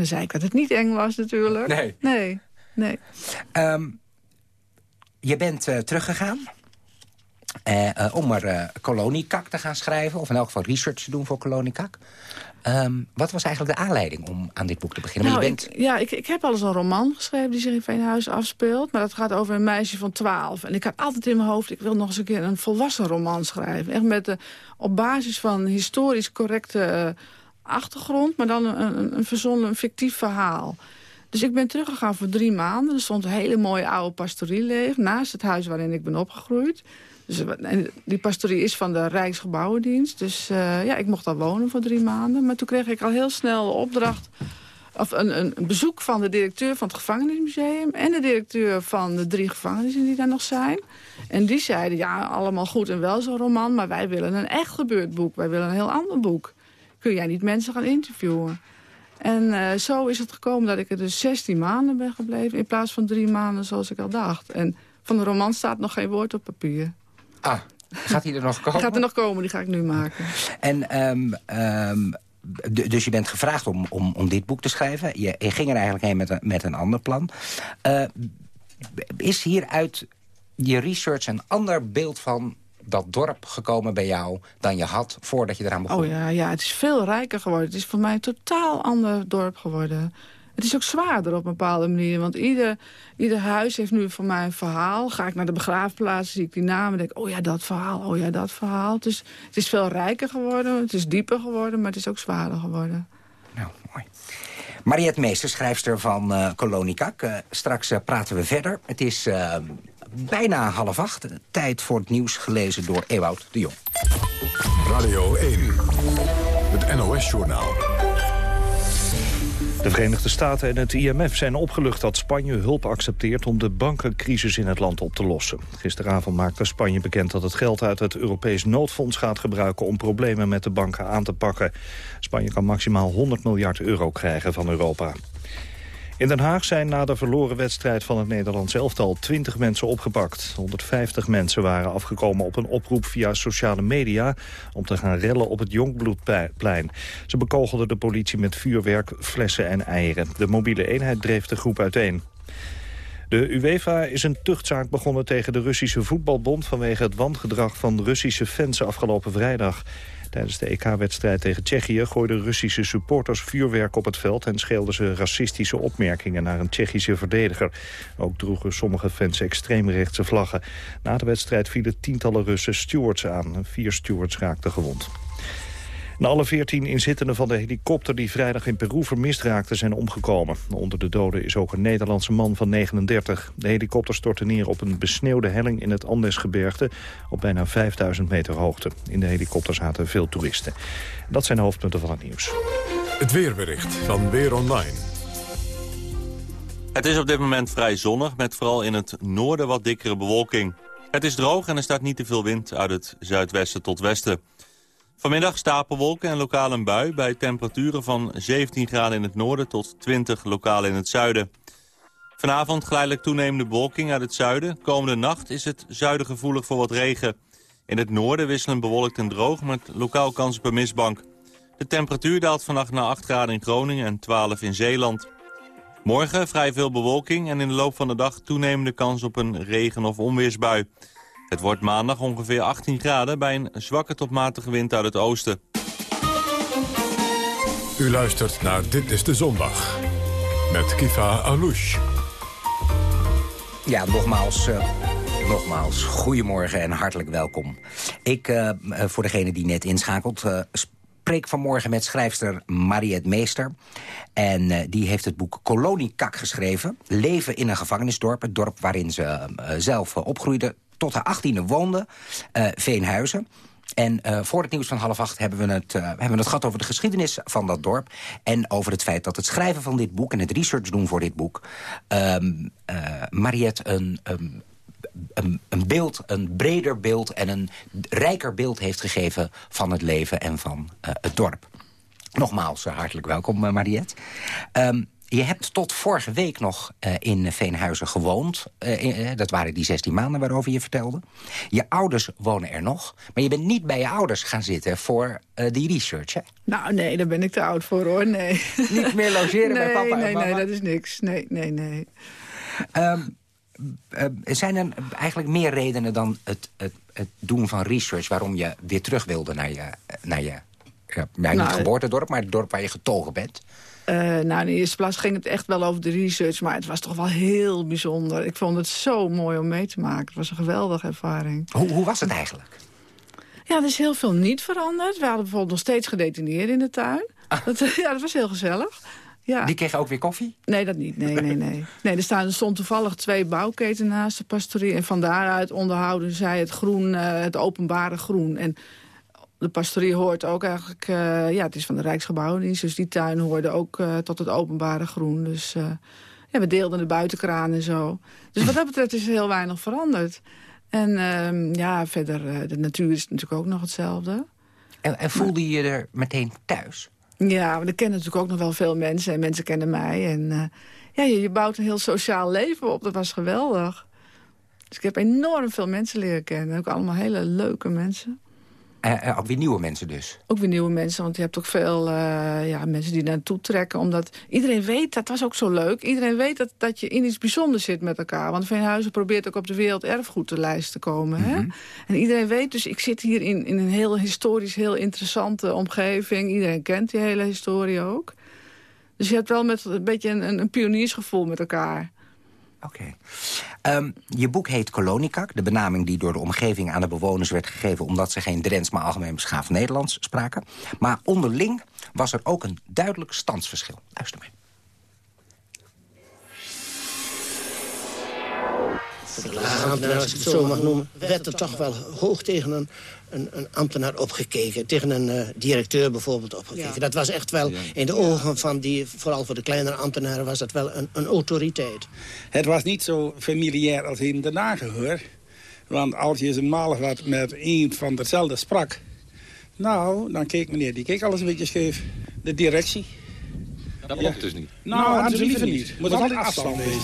dan zei ik dat het niet eng was natuurlijk. Nee. Nee, nee. Um, je bent uh, teruggegaan uh, uh, om er koloniekak te gaan schrijven. Of in elk geval research te doen voor koloniekak. Um, wat was eigenlijk de aanleiding om aan dit boek te beginnen? Nou, je bent... ik, ja, ik, ik heb al eens een roman geschreven die zich in Veenhuis afspeelt. Maar dat gaat over een meisje van 12. En ik had altijd in mijn hoofd, ik wil nog eens een keer een volwassen roman schrijven. Echt met de, op basis van historisch correcte uh, achtergrond. Maar dan een, een, een verzonnen, een fictief verhaal. Dus ik ben teruggegaan voor drie maanden. Er stond een hele mooie oude pastorie leeg. Naast het huis waarin ik ben opgegroeid. Dus, en die pastorie is van de Rijksgebouwendienst. Dus uh, ja, ik mocht daar wonen voor drie maanden. Maar toen kreeg ik al heel snel opdracht... of een, een, bezoek van de directeur van het gevangenismuseum... en de directeur van de drie gevangenissen die daar nog zijn. En die zeiden, ja, allemaal goed en wel zo'n roman... maar wij willen een echt gebeurd boek. Wij willen een heel ander boek. Kun jij niet mensen gaan interviewen? En uh, zo is het gekomen dat ik er dus 16 maanden ben gebleven... in plaats van drie maanden zoals ik al dacht. En van de roman staat nog geen woord op papier. Ah, gaat hij er nog komen? Gaat er nog komen, die ga ik nu maken. En um, um, dus je bent gevraagd om, om, om dit boek te schrijven. Je, je ging er eigenlijk heen met een, met een ander plan. Uh, is hieruit je research een ander beeld van dat dorp gekomen bij jou dan je had voordat je eraan begon? Oh ja, ja, het is veel rijker geworden. Het is voor mij een totaal ander dorp geworden. Het is ook zwaarder op een bepaalde manier. Want ieder, ieder huis heeft nu voor mij een verhaal. Ga ik naar de begraafplaats, zie ik die namen... denk oh ja, dat verhaal, oh ja, dat verhaal. Het is, het is veel rijker geworden, het is dieper geworden... maar het is ook zwaarder geworden. Nou, mooi. Mariette Meester, schrijfster van uh, Kolonikak. Uh, straks uh, praten we verder. Het is bijna half acht. Tijd voor het nieuws gelezen door Ewout de Jong. Radio 1, het NOS-journaal. De Verenigde Staten en het IMF zijn opgelucht dat Spanje hulp accepteert om de bankencrisis in het land op te lossen. Gisteravond maakte Spanje bekend dat het geld uit het Europees noodfonds gaat gebruiken om problemen met de banken aan te pakken. Spanje kan maximaal 100 miljard euro krijgen van Europa. In Den Haag zijn na de verloren wedstrijd van het Nederlands elftal 20 mensen opgepakt. 150 mensen waren afgekomen op een oproep via sociale media om te gaan rellen op het Jongbloedplein. Ze bekogelden de politie met vuurwerk, flessen en eieren. De mobiele eenheid dreef de groep uiteen. De UEFA is een tuchtzaak begonnen tegen de Russische voetbalbond... vanwege het wangedrag van Russische fans afgelopen vrijdag. Tijdens de EK-wedstrijd tegen Tsjechië gooiden Russische supporters vuurwerk op het veld... en scheelden ze racistische opmerkingen naar een Tsjechische verdediger. Ook droegen sommige fans extreemrechtse vlaggen. Na de wedstrijd vielen tientallen Russen stewards aan. Vier stewards raakten gewond. En alle veertien inzittenden van de helikopter die vrijdag in Peru vermist raakten zijn omgekomen. Onder de doden is ook een Nederlandse man van 39. De helikopter stortte neer op een besneeuwde helling in het Andesgebergte op bijna 5000 meter hoogte. In de helikopter zaten veel toeristen. Dat zijn de hoofdpunten van het nieuws. Het weerbericht van Weer Online. Het is op dit moment vrij zonnig, met vooral in het noorden wat dikkere bewolking. Het is droog en er staat niet te veel wind uit het zuidwesten tot westen. Vanmiddag stapelwolken en lokaal een bui bij temperaturen van 17 graden in het noorden tot 20 lokaal in het zuiden. Vanavond geleidelijk toenemende bewolking uit het zuiden. Komende nacht is het zuiden gevoelig voor wat regen. In het noorden wisselen bewolkt en droog met lokaal kans op een mistbank. De temperatuur daalt vannacht naar 8 graden in Groningen en 12 in Zeeland. Morgen vrij veel bewolking en in de loop van de dag toenemende kans op een regen- of onweersbui. Het wordt maandag ongeveer 18 graden bij een zwakke tot matige wind uit het oosten. U luistert naar Dit is de Zondag. Met Kifa Alouche. Ja, nogmaals, uh, nogmaals, goedemorgen en hartelijk welkom. Ik, uh, voor degene die net inschakelt, uh, spreek vanmorgen met schrijfster Mariette Meester. En die heeft het boek Koloniekak geschreven. Leven in een gevangenisdorp, het dorp waarin ze zelf opgroeide. Tot haar achttiende woonde, Veenhuizen. En uh, voor het nieuws van half acht hebben we, het, uh, hebben we het gehad over de geschiedenis van dat dorp. En over het feit dat het schrijven van dit boek en het research doen voor dit boek... Um, uh, Mariette een, een, een, beeld, een breder beeld en een rijker beeld heeft gegeven... van het leven en van het dorp. Nogmaals, hartelijk welkom, Mariette. Um, je hebt tot vorige week nog uh, in Veenhuizen gewoond. Uh, dat waren die 16 maanden waarover je vertelde. Je ouders wonen er nog. Maar je bent niet bij je ouders gaan zitten voor uh, die research, hè? Nou, nee, daar ben ik te oud voor, hoor. Nee. Niet meer logeren nee, bij papa nee, en mama? Nee, dat is niks. Nee, nee, nee. Um, zijn er eigenlijk meer redenen dan het, het, het, doen van research... waarom je weer terug wilde naar je, naar je ja, nou, niet geboortedorp... maar het dorp waar je getogen bent? Uh, nou, in de eerste plaats ging het echt wel over de research... maar het was toch wel heel bijzonder. Ik vond het zo mooi om mee te maken. Het was een geweldige ervaring. Hoe, hoe was het eigenlijk? Ja, er is heel veel niet veranderd. We hadden bijvoorbeeld nog steeds gedetineerden in de tuin. Ah. Dat, ja, dat was heel gezellig. Ja. Die kregen ook weer koffie? Nee, dat niet. Nee, nee, nee. nee er, staan, er stond toevallig twee bouwketen naast de pastorie. En van daaruit onderhouden zij het groen, uh, het openbare groen. En de pastorie hoort ook eigenlijk... Uh, ja, het is van de Rijksgebouwendienst, dus die tuin hoorde ook uh, tot het openbare groen. Dus uh, ja, we deelden de buitenkraan en zo. Dus wat dat betreft is er heel weinig veranderd. En ja, verder, de natuur is natuurlijk ook nog hetzelfde. En, en voelde je je er meteen thuis? Ja, maar ik ken natuurlijk ook nog wel veel mensen en mensen kennen mij. En ja, je, je bouwt een heel sociaal leven op, dat was geweldig. Dus ik heb enorm veel mensen leren kennen. Ook allemaal hele leuke mensen. Uh, uh, ook weer nieuwe mensen dus? Ook weer nieuwe mensen, want je hebt ook veel uh, ja, mensen die naartoe trekken. Omdat iedereen weet, dat was ook zo leuk... iedereen weet dat, dat je in iets bijzonders zit met elkaar. Want Veenhuizen probeert ook op de werelderfgoedlijst te komen. Mm -hmm. hè? En iedereen weet, dus ik zit hier in, in een heel historisch, heel interessante omgeving. Iedereen kent die hele historie ook. Dus je hebt wel met een beetje een, een pioniersgevoel met elkaar. Oké. Um, je boek heet Kolonikak, de benaming die door de omgeving aan de bewoners werd gegeven... omdat ze geen Drents, maar algemeen beschaafd Nederlands spraken. Maar onderling was er ook een duidelijk standsverschil. Luister maar. ambtenaar, als ik het zo mag noemen, werd er toch wel hoog tegen een, een, een ambtenaar opgekeken. Tegen een uh, directeur bijvoorbeeld opgekeken. Ja. Dat was echt wel, in de ogen van die, vooral voor de kleinere ambtenaren, was dat wel een, een autoriteit. Het was niet zo familiair als in Den Haag hoor. Want als je eenmalig wat met een van hetzelfde sprak... nou, dan keek meneer, die keek alles een beetje scheef. De directie. Dat klopt dus niet. Nou, nou hadden ze liever niet. niet. Moet altijd afstand wezen.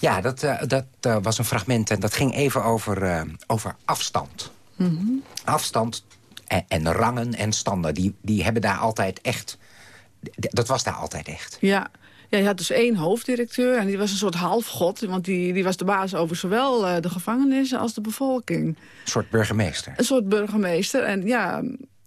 Ja, dat, uh, dat uh, was een fragment en dat ging even over, uh, over afstand. Mm -hmm. Afstand en, en, rangen en standen, die, die hebben daar altijd echt... Dat was daar altijd echt. Ja. Ja, je had dus één hoofddirecteur en die was een soort halfgod. Want die, die was de baas over zowel de gevangenissen als de bevolking. Een soort burgemeester. Een soort burgemeester. En ja,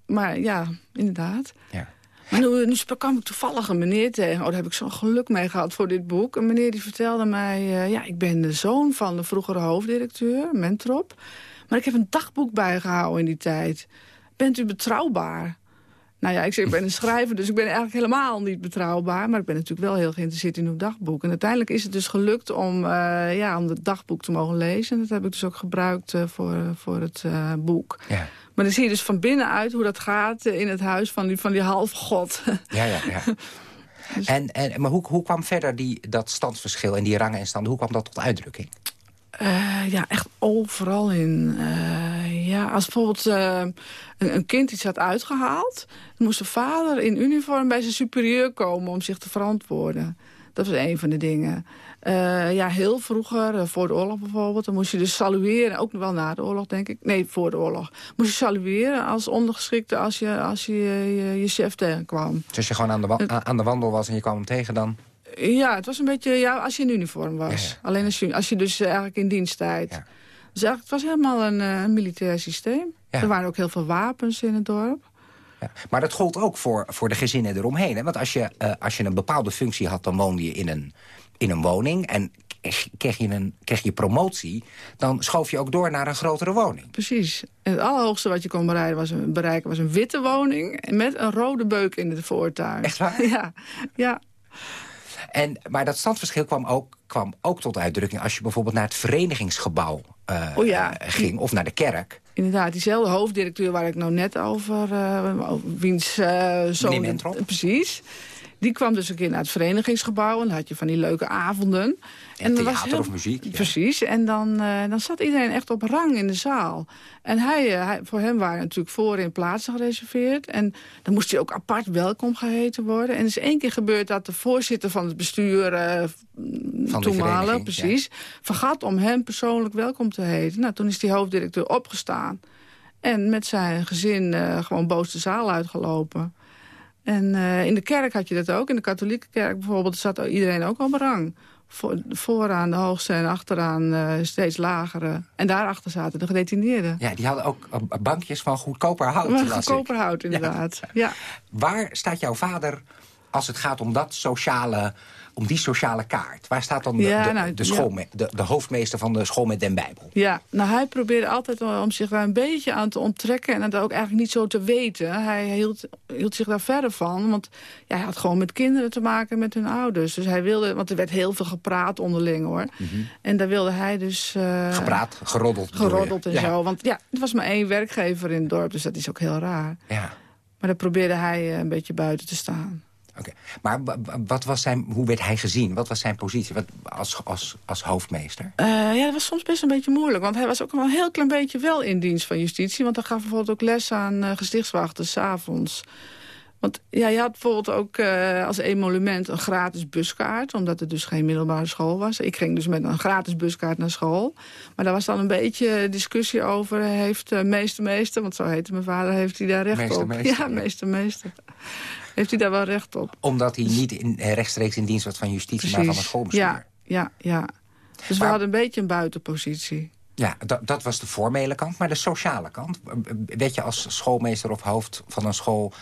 maar ja, inderdaad. Ja. Nu, nu kwam ik toevallig een meneer tegen. Oh, daar heb ik zo'n geluk mee gehad voor dit boek. Een meneer die vertelde mij... Uh, ja, ik ben de zoon van de vroegere hoofddirecteur, Mentrop. Maar ik heb een dagboek bijgehouden in die tijd. Bent u betrouwbaar? Nou ja, ik, zeg, ik ben een schrijver, dus ik ben eigenlijk helemaal niet betrouwbaar. Maar ik ben natuurlijk wel heel geïnteresseerd in uw dagboek. En uiteindelijk is het dus gelukt om, uh, ja, om het dagboek te mogen lezen. En dat heb ik dus ook gebruikt uh, voor, voor het boek. Ja. Maar dan zie je dus van binnenuit hoe dat gaat in het huis van die, van die halfgod. Ja, ja, ja. Dus... En, en, maar hoe, hoe kwam verder die, dat standsverschil en die rangen en standen, hoe kwam dat tot uitdrukking? Uh, ja, echt overal in. Uh, Ja, als bijvoorbeeld uh, een, een, kind iets had uitgehaald... dan moest de vader in uniform bij zijn superieur komen om zich te verantwoorden. Dat was een van de dingen. Uh, ja, heel vroeger, uh, voor de oorlog bijvoorbeeld... dan moest je dus salueren, ook wel na de oorlog denk ik. Nee, voor de oorlog. Moest je salueren als ondergeschikte als je als je, je, je chef tegenkwam. Dus als je gewoon aan de, aan de wandel was en je kwam hem tegen dan? Ja, het was een beetje ja, als je in uniform was. Ja, ja. Alleen als je, als je dus eigenlijk in diensttijd... Ja. Dus eigenlijk, het was helemaal een, uh, militair systeem. Er waren ook heel veel wapens in het dorp. Ja. Maar dat gold ook voor, voor de gezinnen eromheen. Hè? Want als je, uh, als je een bepaalde functie had, dan woonde je in een, in een woning. En kreeg je, een, kreeg je promotie, dan schoof je ook door naar een grotere woning. Precies. En het allerhoogste wat je kon bereiken was een, bereiken was een witte woning... met een rode beuk in de voortuin. Echt waar? Ja, ja. En, maar dat standverschil kwam ook, kwam ook tot uitdrukking... als je bijvoorbeeld naar het verenigingsgebouw uh, oh ja. ging, of naar de kerk. Inderdaad, diezelfde hoofddirecteur waar ik nou net over... Uh, wiens uh, zoon... Precies. Die kwam dus een keer naar het verenigingsgebouw. En dan had je van die leuke avonden. En, en theater heel, of muziek. Ja. Precies. En dan, uh, dan zat iedereen echt op rang in de zaal. En hij, uh, hij, voor hem waren natuurlijk voorin plaatsen gereserveerd. En dan moest hij ook apart welkom geheten worden. En er is één keer gebeurd dat de voorzitter van het bestuur... Uh, van toenmalig, precies, ja. vergat om hem persoonlijk welkom te heten. Nou, toen is die hoofddirecteur opgestaan. En met zijn gezin gewoon boos de zaal uitgelopen. En uh, in de kerk had je dat ook. In de katholieke kerk bijvoorbeeld zat iedereen ook op rang. Voor, vooraan de hoogste en achteraan uh, steeds lagere. En daarachter zaten de gedetineerden. Ja, die hadden ook bankjes van goedkoper hout. Goedkoper hout, inderdaad. Ja. ja. Waar staat jouw vader als het gaat om dat sociale om die sociale kaart. Waar staat dan de, ja, de, nou, de, school, ja. de, de, hoofdmeester van de school met den Bijbel? Ja, nou hij probeerde altijd om zich daar een beetje aan te onttrekken... en het ook eigenlijk niet zo te weten. Hij hield, hield zich daar verder van, want ja, hij had gewoon met kinderen te maken met hun ouders. Dus hij wilde, want er werd heel veel gepraat onderling hoor. Mm -hmm. En daar wilde hij dus... Uh, Gepraat, geroddeld. Geroddeld en ja. zo, want ja, er was maar één werkgever in het dorp, dus dat is ook heel raar. Ja. Maar daar probeerde hij uh, een beetje buiten te staan. Okay. Maar wat was zijn, hoe werd hij gezien? Wat was zijn positie wat, als, als, als hoofdmeester? Uh, ja, dat was soms best een beetje moeilijk. Want hij was ook wel een heel klein beetje wel in dienst van justitie. Want hij gaf bijvoorbeeld ook les aan uh, gestichtswachters s'avonds. Want ja, je had bijvoorbeeld ook uh, als emolument een gratis buskaart. Omdat er dus geen middelbare school was. Ik ging dus met een gratis buskaart naar school. Maar daar was dan een beetje discussie over. Heeft uh, meester meester, want zo heette mijn vader, heeft hij daar recht meester, op. Meester, ja, meester meester. Heeft hij daar wel recht op. Omdat hij niet in, rechtstreeks in dienst was van justitie, Precies. maar van het schoolbestuur. Ja, ja, ja. Dus maar, we hadden een beetje een buitenpositie. Ja, dat, dat was de formele kant. Maar de sociale kant? Weet je als schoolmeester of hoofd van een school...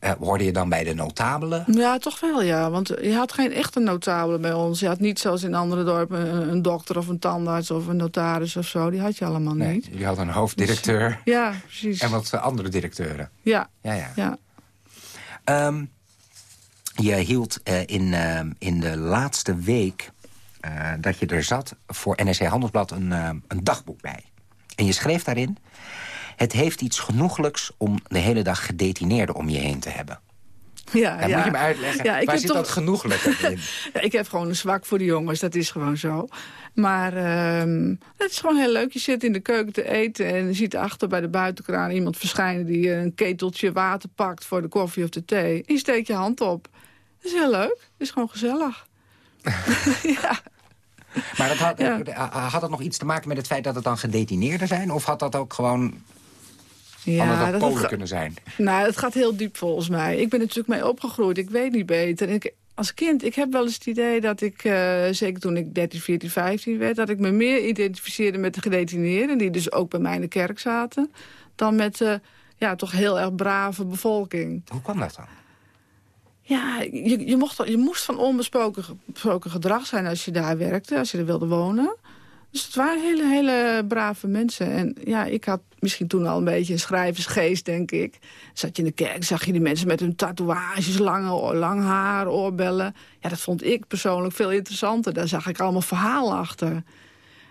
Uh, hoorde je dan bij de notabelen? Ja, toch wel, ja. Want je had geen echte notabelen bij ons. Je had niet zoals in andere dorpen een, een dokter of een tandarts of een notaris of zo. Die had je allemaal nee, niet. Je had een hoofddirecteur. Dus, ja, precies. En wat andere directeuren. Ja. Ja, ja. ja. Um, je hield uh, in, uh, in de laatste week uh, dat je er zat... voor NRC Handelsblad een, een dagboek bij. En je schreef daarin... Het heeft iets genoeglijks om de hele dag gedetineerden om je heen te hebben. Ja, ja. Moet je me uitleggen, ja, ik waar zit toch... dat genoeglijke in? ja, ik heb gewoon een zwak voor de jongens, dat is gewoon zo. Maar uh, het is gewoon heel leuk. Je zit in de keuken te eten en je ziet achter bij de buitenkraan iemand verschijnen... die een keteltje water pakt voor de koffie of de thee. En je steekt je hand op. Dat is heel leuk. Het is gewoon gezellig. ja. Maar dat had, ja. had dat nog iets te maken met het feit dat het dan gedetineerden zijn? Of had dat ook gewoon ja, dat Polen kunnen zijn? Nou, het gaat heel diep volgens mij. Ik ben natuurlijk mee opgegroeid. Ik weet niet beter. Ik, als kind, ik heb wel eens het idee dat ik, uh, zeker toen ik 13, 14, 15 werd... dat ik me meer identificeerde met de gedetineerden... die dus ook bij mij in de kerk zaten... dan met de ja, toch heel erg brave bevolking. Hoe kwam dat dan? Ja, je, je, mocht, je moest van onbesproken gedrag zijn als je daar werkte, als je er wilde wonen. Dus het waren hele, hele brave mensen. En ja, ik had misschien toen al een beetje een schrijversgeest, denk ik. Zat je in de kerk, zag je die mensen met hun tatoeages, lange, lang haar, oorbellen. Ja, dat vond ik persoonlijk veel interessanter. Daar zag ik allemaal verhalen achter.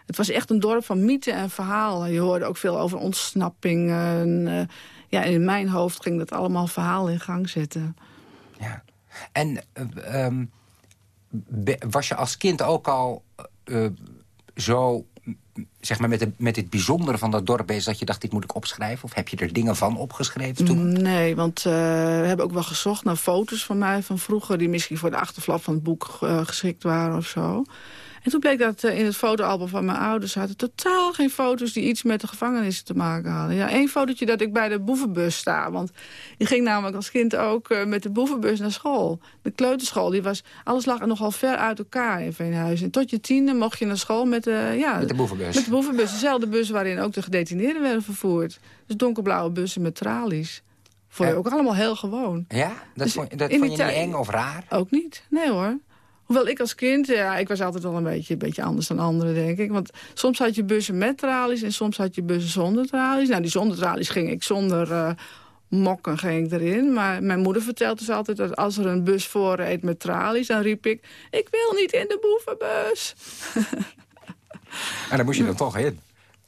Het was echt een dorp van mythen en verhalen. Je hoorde ook veel over ontsnappingen. Uh, ja, in mijn hoofd ging dat allemaal verhaal in gang zetten. Ja. En uh, um, was je als kind ook al uh, zo zeg maar met, met het bijzondere van dat dorp bezig... dat je dacht, dit moet ik opschrijven? Of heb je er dingen van opgeschreven toen? Nee, want uh, we hebben ook wel gezocht naar foto's van mij van vroeger... die misschien voor de achterflap van het boek uh, geschikt waren of zo. En toen bleek dat uh, in het fotoalbum van mijn ouders... zaten totaal geen foto's die iets met de gevangenissen te maken hadden. Ja, één fotootje dat ik bij de boevenbus sta. Want ik ging namelijk als kind ook uh, met de boevenbus naar school. De kleuterschool, die was, alles lag nogal ver uit elkaar in Veenhuizen. En tot je tiende mocht je naar school met de, ja, met de boevenbus. Met de boevenbus, dezelfde bus waarin ook de gedetineerden werden vervoerd. Dus donkerblauwe bussen met tralies. Vond je ook allemaal heel gewoon. Ja? Dat, dus vond, dat vond je niet eng of raar? Ook niet, nee hoor. Hoewel ik als kind, ja, ik was altijd wel een beetje, een beetje anders dan anderen, denk ik. Want soms had je bussen met tralies en soms had je bussen zonder tralies. Nou, die zonder tralies ging ik zonder uh, mokken ging ik erin. Maar mijn moeder vertelt dus altijd dat als er een bus voorreed met tralies... dan riep ik, ik wil niet in de boevenbus. En dan moest je er toch in.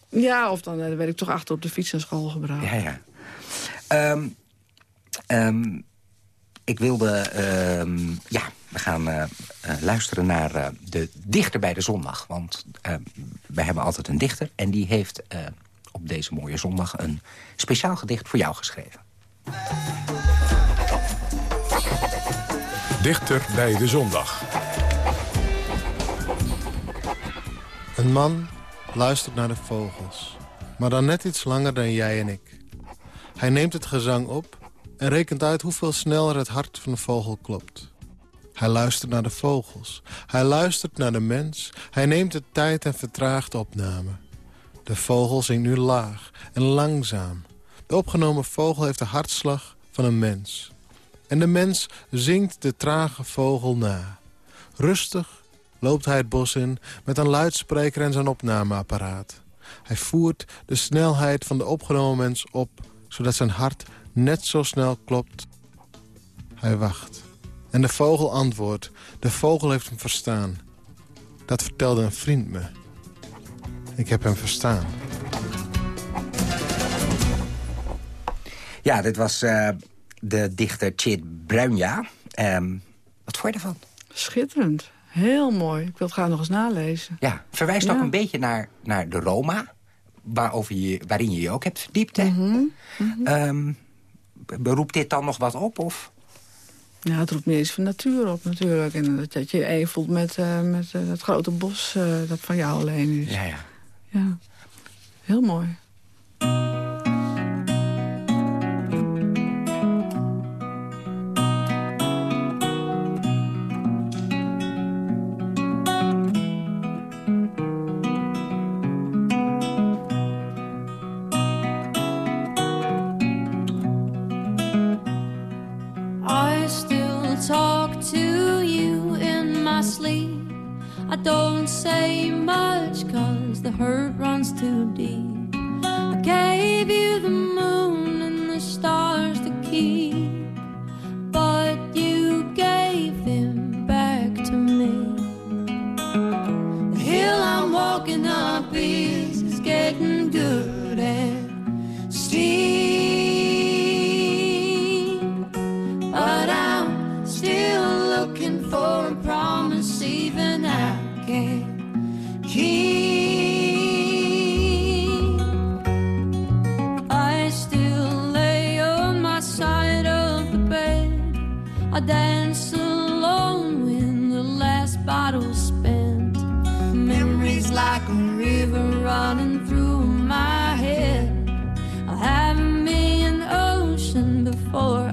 Ja, of dan uh, werd ik toch achter op de fiets naar school gebracht. Ja, ja. Um, um, ik wilde... Um, ja, we gaan uh, uh, luisteren naar uh, de dichter bij de zondag. Want wij hebben altijd een dichter. En die heeft op deze mooie zondag een speciaal gedicht voor jou geschreven. Dichter bij de zondag. Een man luistert naar de vogels. Maar dan net iets langer dan jij en ik. Hij neemt het gezang op en rekent uit hoeveel sneller het hart van de vogel klopt. Hij luistert naar de vogels. Hij luistert naar de mens. Hij neemt de tijd en vertraagt de opname. De vogel zingt nu laag en langzaam. De opgenomen vogel heeft de hartslag van een mens. En de mens zingt de trage vogel na. Rustig loopt hij het bos in met een luidspreker en zijn opnameapparaat. Hij voert de snelheid van de opgenomen mens op... zodat zijn hart net zo snel klopt. Hij wacht. En de vogel antwoordt. De vogel heeft hem verstaan. Dat vertelde een vriend me. Ik heb hem verstaan. Ja, dit was uh, de dichter Chit Bruinja. Um, wat vond je ervan? Schitterend. Heel mooi. Ik wil het graag nog eens nalezen. Ja, verwijst ja. ook een beetje naar, naar de Roma... Waarover je, waarin je je ook hebt verdiept. Hè? Mm -hmm. um, roept dit dan nog wat op? Of? Ja, het roept meer iets van natuur op natuurlijk. En dat, dat je één voelt met, uh, met uh, dat grote bos uh, dat van jou alleen is. Ja, ja. ja. Heel mooi. Say much cause the hurt runs too deep. I dance alone when the last bottle's spent. Memories like a river running through my head. I'll have me an ocean before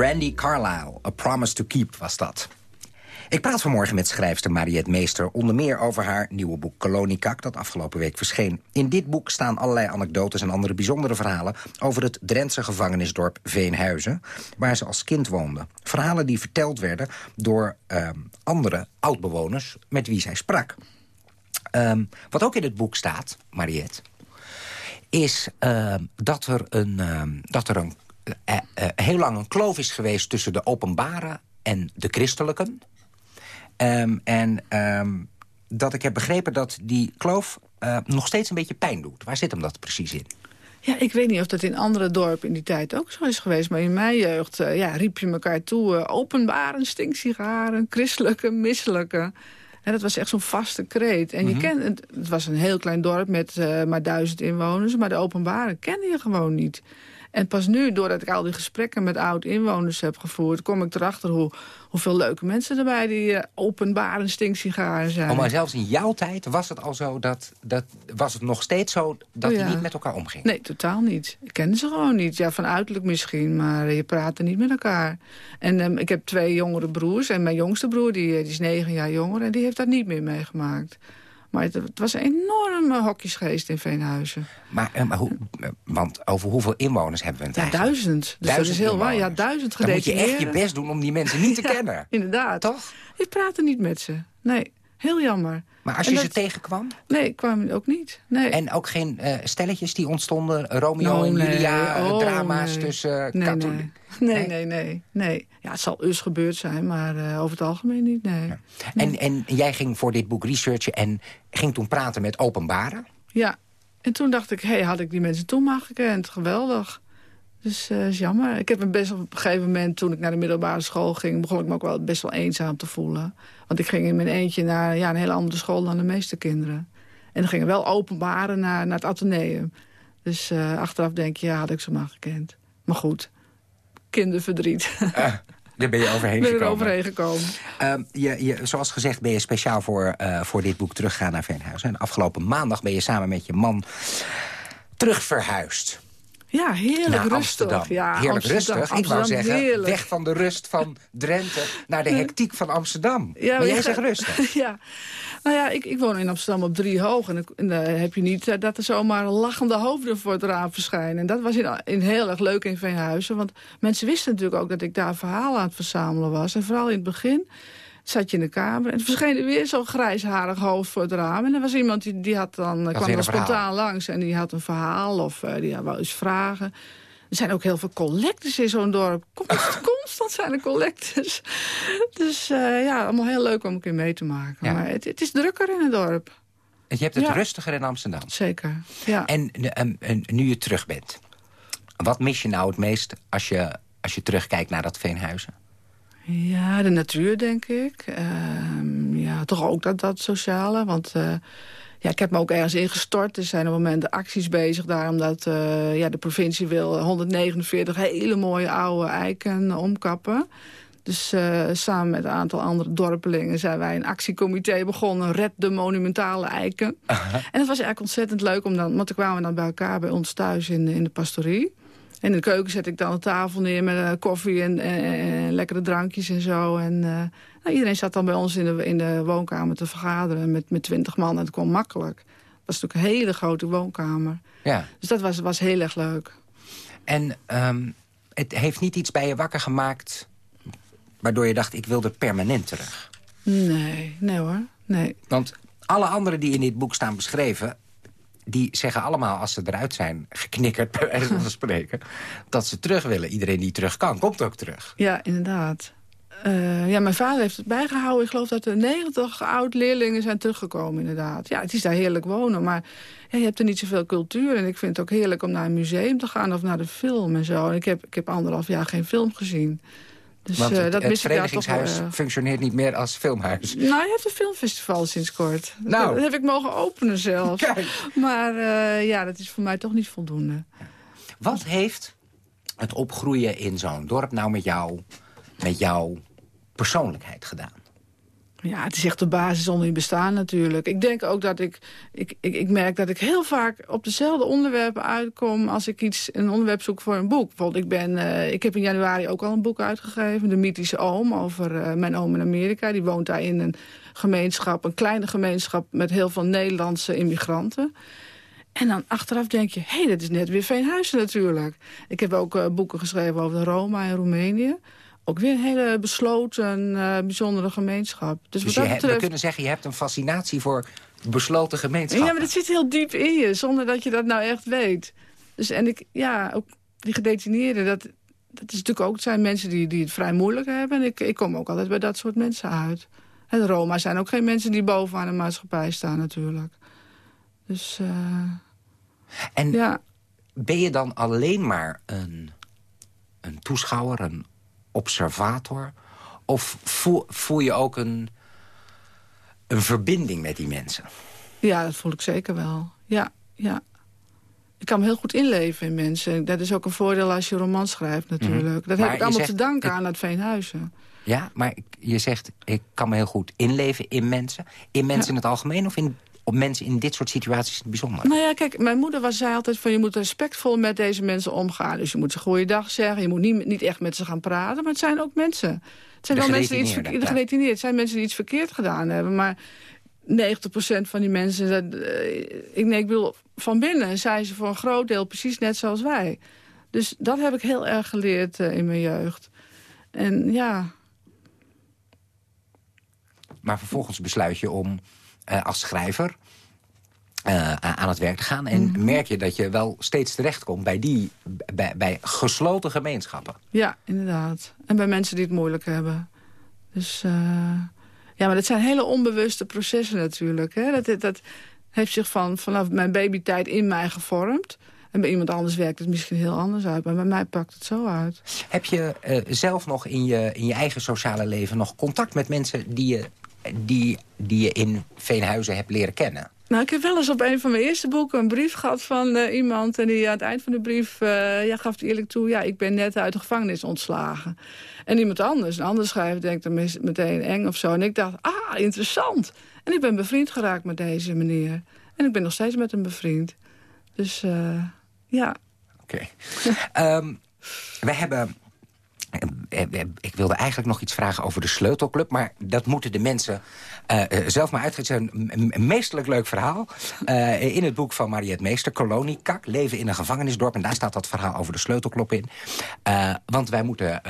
Brandy Carlile, A Promise to Keep was dat. Ik praat vanmorgen met schrijfster Mariette Meester... onder meer over haar nieuwe boek Kolonikak, dat afgelopen week verscheen. In dit boek staan allerlei anekdotes en andere bijzondere verhalen... over het Drentse gevangenisdorp Veenhuizen... waar ze als kind woonde. Verhalen die verteld werden door uh, andere oudbewoners met wie zij sprak. Um, wat ook in het boek staat, Mariette... is uh, dat er een, dat er een heel lang een kloof is geweest... tussen de openbare en de christelijken. Um, en um, dat ik heb begrepen dat die kloof uh, nog steeds een beetje pijn doet. Waar zit hem dat precies in? Ja, ik weet niet of dat in andere dorpen in die tijd ook zo is geweest. Maar in mijn jeugd uh, ja, riep je elkaar toe... Uh, openbaren, stinksigaren, christelijke, misselijke. En dat was echt zo'n vaste kreet. En mm -hmm. je kent, het, het, was een heel klein dorp met maar duizend inwoners... maar de openbaren kende je gewoon niet. En pas nu, doordat ik al die gesprekken met oud-inwoners heb gevoerd... kom ik erachter hoe, hoeveel leuke mensen erbij die uh, openbare stinksigaren zijn. Oh, maar zelfs in jouw tijd was het al zo dat... dat was het nog steeds zo dat Oh, die niet met elkaar omging? Nee, totaal niet. Ik kende ze gewoon niet. Ja, van uiterlijk misschien, maar je praatte niet met elkaar. En um, ik heb twee jongere broers. En mijn jongste broer, die, die is negen jaar jonger... en die heeft dat niet meer meegemaakt. Maar het, het, was een enorme hokjesgeest in Veenhuizen. Maar, uh, maar hoe, want over hoeveel inwoners hebben we het ja, eigenlijk? duizend. Dus duizend dat is heel waar. Ja, duizend Dan moet je echt je gedetineerden. best doen om die mensen niet te kennen. Inderdaad. Toch? Ik praatte niet met ze. Nee, heel jammer. Maar als je dat- ze tegenkwam? Nee, ik kwam ook niet. Nee. En ook geen uh, stelletjes die ontstonden? Romeo en nee. Julia, Oh, drama's nee. tussen Nee, katholieken? nee. Nee, nee, nee, nee. Ja, het zal eens gebeurd zijn, maar uh, over het algemeen niet, nee. Ja. En, en jij ging voor dit boek researchen en ging toen praten met openbaren? ja. En toen dacht ik, hé, hey, had ik die mensen toen maar gekend. Geweldig. Dus uh, is jammer. Ik heb me best op een gegeven moment, toen ik naar de middelbare school ging... begon ik me ook wel best wel eenzaam te voelen. Want ik ging in mijn eentje naar ja, een hele andere school dan de meeste kinderen. En dan gingen wel openbaren naar, naar het ateneum. Dus uh, achteraf denk je, ja, had ik ze maar gekend. Maar goed, kinderverdriet. Uh, daar ben je overheen ben gekomen. er overheen gekomen. Uh, je, je, zoals gezegd ben je speciaal voor, uh, voor dit boek teruggegaan naar Veenhuizen. En afgelopen maandag ben je samen met je man terugverhuisd. Ja, heerlijk rustig. Amsterdam. Ja, heerlijk Amsterdam, rustig. Amsterdam, ik wou zeggen, heerlijk. weg van de rust van Drenthe naar de hectiek van Amsterdam. Ja, maar jij zegt rustig. ja. Nou ja, ik, ik woon in Amsterdam op drie hoog. En, en daar heb je niet uh, dat er zomaar lachende hoofden voor het raam verschijnen. En dat was in, in heel erg leuk in Veenhuizen. Want mensen wisten natuurlijk ook dat ik daar verhalen aan het verzamelen was. En vooral in het begin zat je in de kamer. En er verscheen er weer zo'n grijsharig hoofd voor het raam. En er was iemand die, die had dan, Dat kwam dan spontaan verhaal. langs. En die had een verhaal of uh, die wou eens vragen. Er zijn ook heel veel collectors in zo'n dorp. Constant, constant zijn er collectors. Dus uh, ja, allemaal heel leuk om een keer mee te maken. Ja. Maar het, het, is drukker in het dorp. Je hebt het ja. rustiger in Amsterdam. Zeker, ja. En, en, en, nu je terug bent. Wat mis je nou het meest als je, als je terugkijkt naar dat Veenhuizen? Ja, de natuur, denk ik. Uh, ja, toch ook dat, dat sociale. Want... Uh, ja, ik heb me ook ergens ingestort. Er zijn op het moment acties bezig daar... omdat uh, ja, de provincie wil 149 hele mooie oude eiken omkappen. Dus uh, samen met een aantal andere dorpelingen... zijn wij een actiecomité begonnen. Red de monumentale eiken. En het was eigenlijk ontzettend leuk. Om dan, want we kwamen dan bij elkaar bij ons thuis in, in de pastorie. En in de keuken zet ik dan een tafel neer met uh, koffie en, en, en, lekkere drankjes en zo. En uh, nou, iedereen zat dan bij ons in de, in de woonkamer te vergaderen met, met twintig man. En het kwam makkelijk. Het was natuurlijk een hele grote woonkamer. Ja. Dus dat was, was heel erg leuk. En um, het heeft niet iets bij je wakker gemaakt... waardoor je dacht, ik wil er permanent terug? Nee, nee hoor. Nee. Want alle anderen die in dit boek staan beschreven die zeggen allemaal, als ze eruit zijn geknikkerd, bij wijze van spreken, dat ze terug willen. Iedereen die terug kan, komt ook terug. Ja, inderdaad. Uh, ja, mijn vader heeft het bijgehouden. Ik geloof dat er 90 oud-leerlingen zijn teruggekomen, inderdaad. Ja, het is daar heerlijk wonen, maar je hebt er niet zoveel cultuur. En ik vind het ook heerlijk om naar een museum te gaan of naar de film en zo. En ik heb, ik heb anderhalf jaar geen film gezien. Dus, Want het, uh, dat het verenigingshuis toch, uh, functioneert niet meer als filmhuis. Nou, je hebt een filmfestival sinds kort. Nou. Dat heb ik mogen openen zelfs. Kijk. Maar uh, ja, dat is voor mij toch niet voldoende. Wat heeft het opgroeien in zo'n dorp nou met jou, met jouw persoonlijkheid gedaan? Ja, het is echt de basis onder je bestaan natuurlijk. Ik denk ook dat ik, ik, ik, ik merk dat ik heel vaak op dezelfde onderwerpen uitkom... als ik iets, een onderwerp zoek voor een boek. Bijvoorbeeld, ik, ben, uh, ik heb in januari ook al een boek uitgegeven... De mythische oom, over uh, mijn oom in Amerika. Die woont daar in een gemeenschap, een kleine gemeenschap... met heel veel Nederlandse immigranten. En dan achteraf denk je, hé, hey, dat is net weer Veenhuizen natuurlijk. Ik heb ook uh, boeken geschreven over de Roma in Roemenië ook weer een hele besloten, uh, bijzondere gemeenschap. Dus, dus je betreft... we kunnen zeggen, je hebt een fascinatie voor besloten gemeenschappen. Ja, maar dat zit heel diep in je, zonder dat je dat nou echt weet. Dus en ik, ja, ook die gedetineerden, dat, dat is natuurlijk ook, het zijn mensen die, die het vrij moeilijk hebben. En ik, ik kom ook altijd bij dat soort mensen uit. En Roma zijn ook geen mensen die bovenaan de maatschappij staan natuurlijk. Dus, uh, En ja. ben je dan alleen maar een, een toeschouwer, een observator? Of voel, voel je ook een, een verbinding met die mensen? Ja, dat voel ik zeker wel. Ja, ja. Ik kan me heel goed inleven in mensen. Dat is ook een voordeel als je roman schrijft natuurlijk. Mm -hmm. Dat heb ik allemaal te danken aan het Veenhuizen. Ja, maar je zegt, ik kan me heel goed inleven in mensen. In mensen ja. in het algemeen of in op mensen in dit soort situaties in het bijzonder? Nou ja, kijk, mijn moeder was, zei altijd van... je moet respectvol met deze mensen omgaan. Dus je moet ze goeiedag zeggen. Je moet niet, niet echt met ze gaan praten. Maar het zijn ook mensen. Het zijn de wel mensen die iets verkeerd... Het zijn mensen die iets verkeerd gedaan hebben. Maar 90% van die mensen... Dat, uh, ik, nee, ik bedoel, van binnen zijn ze voor een groot deel precies net zoals wij. Dus dat heb ik heel erg geleerd uh, in mijn jeugd. En ja... Maar vervolgens besluit je om als schrijver uh, aan het werk te gaan. En mm -hmm. merk je dat je wel steeds terechtkomt bij, die, bij, bij gesloten gemeenschappen. Ja, inderdaad. En bij mensen die het moeilijk hebben. Dus uh, ja, maar dat zijn hele onbewuste processen natuurlijk. Hè? Dat, dat heeft zich van, vanaf mijn babytijd in mij gevormd. En bij iemand anders werkt het misschien heel anders uit. Maar bij mij pakt het zo uit. Heb je uh, zelf nog in je, in je eigen sociale leven nog contact met mensen die je die, die je in Veenhuizen hebt leren kennen? Nou, ik heb wel eens op een van mijn eerste boeken een brief gehad van uh, iemand. En die aan het eind van de brief uh, ja, gaf eerlijk toe... ja, ik ben net uit de gevangenis ontslagen. En iemand anders, een ander schrijver, denkt dan meteen eng of zo. En ik dacht, ah, interessant. En ik ben bevriend geraakt met deze meneer. En ik ben nog steeds met hem bevriend. Dus, uh, ja. Oké. Okay. um, we hebben ik wilde eigenlijk nog iets vragen over de sleutelclub... maar dat moeten de mensen zelf maar uitgeven. Het is een, meestelijk leuk verhaal. In het boek van Mariette Meester, Koloniekak... Leven in een gevangenisdorp. En daar staat dat verhaal over de sleutelklop in. Want wij moeten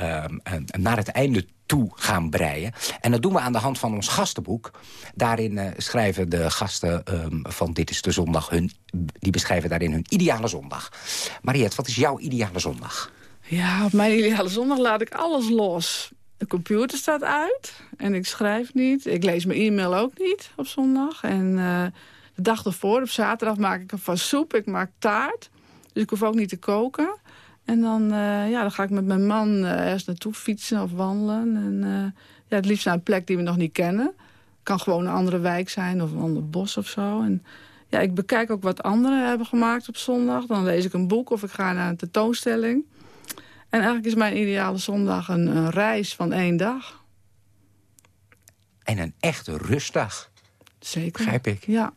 naar het einde toe gaan breien. En dat doen we aan de hand van ons gastenboek. Daarin schrijven de gasten um, van Dit is de Zondag... Hun, die beschrijven daarin hun ideale zondag. Mariette, wat is jouw ideale zondag? Ja, op mijn ideale zondag laat ik alles los. De computer staat uit en ik schrijf niet. Ik lees mijn e-mail ook niet op zondag. En uh, de dag ervoor, op zaterdag, maak ik alvast soep. Ik maak taart. Dus ik hoef ook niet te koken. En dan, uh, ja, dan ga ik met mijn man uh, ergens naartoe fietsen of wandelen. En ja, het liefst naar een plek die we nog niet kennen. kan gewoon een andere wijk zijn of een ander bos of zo. En ja, ik bekijk ook wat anderen hebben gemaakt op zondag. Dan lees ik een boek of ik ga naar een tentoonstelling. En eigenlijk is mijn ideale zondag een, een, reis van één dag. En een echte rustdag. Zeker. Begrijp ik. Ja.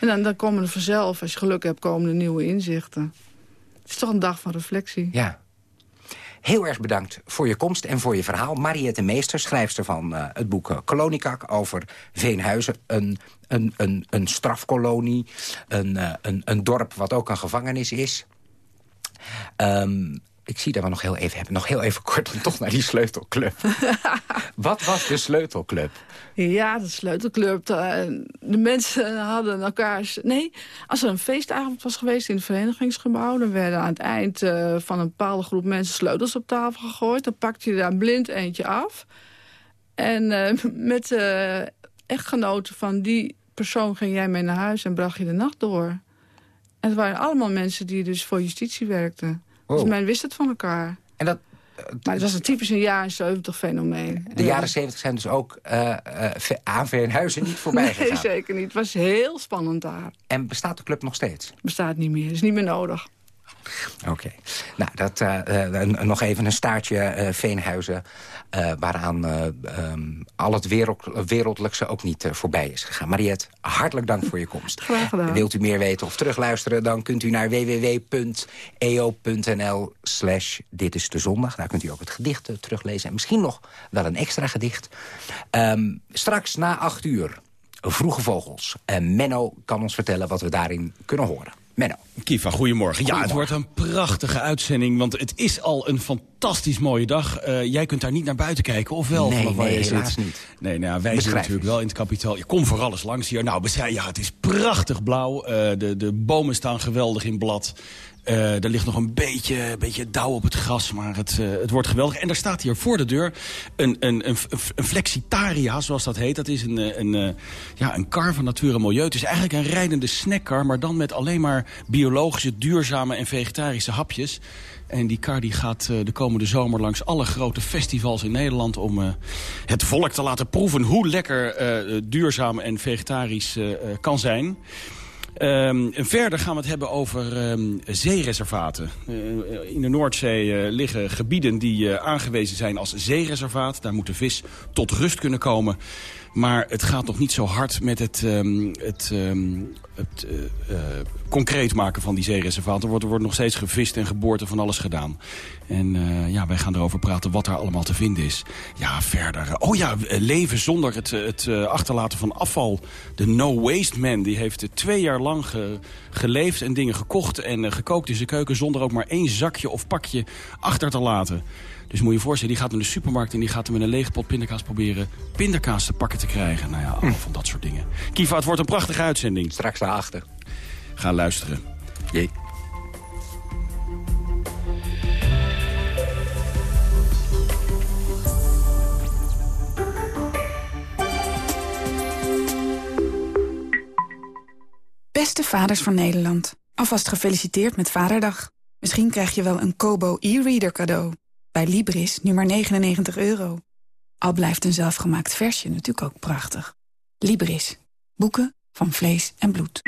En dan, dan komen er vanzelf, als je geluk hebt, komen er nieuwe inzichten. Het is toch een dag van reflectie. Ja. Heel erg bedankt voor je komst en voor je verhaal. Mariette Meester, schrijfster van uh, het boek uh, Kolonikak over Veenhuizen. Een, een, een, een strafkolonie, een, uh, een, een dorp wat ook een gevangenis is. Um, ik zie dat we nog heel even hebben. Nog heel even kort dan toch naar die sleutelclub. Wat was de sleutelclub? Ja, de sleutelclub. De, de mensen hadden elkaar... Nee, als er een feestavond was geweest in het verenigingsgebouw... dan werden aan het eind uh, van een bepaalde groep mensen sleutels op tafel gegooid. Dan pakte je daar blind eentje af. En uh, met de uh, echtgenoten van die persoon ging jij mee naar huis... en bracht je de nacht door. En het waren allemaal mensen die dus voor justitie werkten. Oh. Dus men wist het van elkaar. En dat, maar het was een typisch een jaren 70 fenomeen. De jaren 70 zijn dus ook uh, uh, aan Veenhuizen niet voorbij gegaan? Nee, zeker niet. Het was heel spannend daar. En bestaat de club nog steeds? Bestaat niet meer. Is niet meer nodig. Oké. Nou, dat, uh, nog even een staartje uh, Veenhuizen... Uh, waaraan um, al het wereld, wereldlijkse ook niet voorbij is gegaan. Mariette, hartelijk dank voor je komst. Graag gedaan. Wilt u meer weten of terugluisteren... dan kunt u naar www.eo.nl slash dit is de zondag. Daar kunt u ook het gedicht teruglezen. En misschien nog wel een extra gedicht. Um, straks na acht uur, Vroege Vogels. En Menno kan ons vertellen wat we daarin kunnen horen. Menno. Kiva, goedemorgen. Ja, het wordt een prachtige uitzending, want het is al een fantastisch mooie dag. Uh, jij kunt daar niet naar buiten kijken, of wel? Nee, nee helaas zit? niet. Nee, nou, wij zitten natuurlijk wel in het kapitaal. Je komt vooral eens langs hier. Nou, ja, het is prachtig blauw. Uh, de, de bomen staan geweldig in blad. Uh, er ligt nog een beetje, beetje dauw op het gras, maar het, uh, het wordt geweldig. En er staat hier voor de deur een, een, een, een flexitaria, zoals dat heet. Dat is een, een, een, ja, een van natuur en milieu. Het is eigenlijk een rijdende snackkar, maar dan met alleen maar biologische, duurzame en vegetarische hapjes. En die kar die gaat uh, de komende zomer langs alle grote festivals in Nederland... om uh, het volk te laten proeven hoe lekker uh, duurzaam en vegetarisch kan zijn. Um, verder gaan we het hebben over um, zeereservaten. Uh, in de Noordzee uh, liggen gebieden die uh, aangewezen zijn als zeereservaat. Daar moet de vis tot rust kunnen komen. Maar het gaat nog niet zo hard met het, um, het, um, het uh, uh, concreet maken van die zeereservaten. Er wordt, er wordt nog steeds gevist en geboord en van alles gedaan. En uh, ja, wij gaan erover praten wat daar allemaal te vinden is. Ja, verder. Oh ja, leven zonder het, het achterlaten van afval. De No Waste Man, die heeft twee jaar lang ge, geleefd en dingen gekocht en gekookt in zijn keuken... zonder ook maar één zakje of pakje achter te laten. Dus moet je je voorstellen, die gaat naar de supermarkt... en die gaat er met een lege pot pindakaas proberen pindakaas te pakken te krijgen. Nou ja, allemaal van dat soort dingen. Kiva, het wordt een prachtige uitzending. Straks naar achter. Ga luisteren. Jee. Beste vaders van Nederland, alvast gefeliciteerd met Vaderdag. Misschien krijg je wel een Kobo e-reader cadeau. Bij Libris nu maar 99 euro. Al blijft een zelfgemaakt versje natuurlijk ook prachtig. Libris. Boeken van vlees en bloed.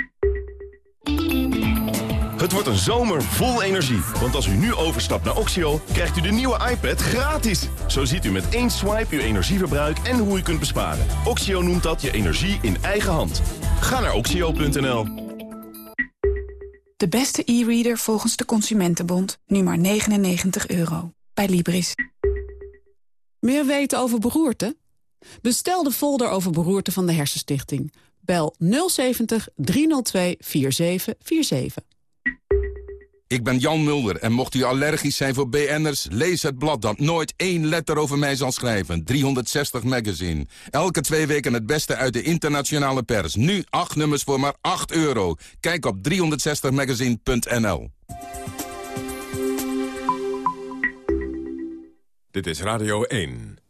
Het wordt een zomer vol energie. Want als u nu overstapt naar Oxio, krijgt u de nieuwe iPad gratis. Zo ziet u met één swipe uw energieverbruik en hoe u kunt besparen. Oxio noemt dat je energie in eigen hand. Ga naar oxio.nl. De beste e-reader volgens de Consumentenbond. Nu maar 99 euro. Bij Libris. Meer weten over beroerte? Bestel de folder over beroerte van de Hersenstichting. Bel 070 302 4747. Ik ben Jan Mulder en mocht u allergisch zijn voor BN'ers... lees het blad dat nooit één letter over mij zal schrijven. 360 Magazine. Elke twee weken het beste uit de internationale pers. Nu acht nummers voor maar 8 euro. Kijk op 360magazine.nl. Dit is Radio 1.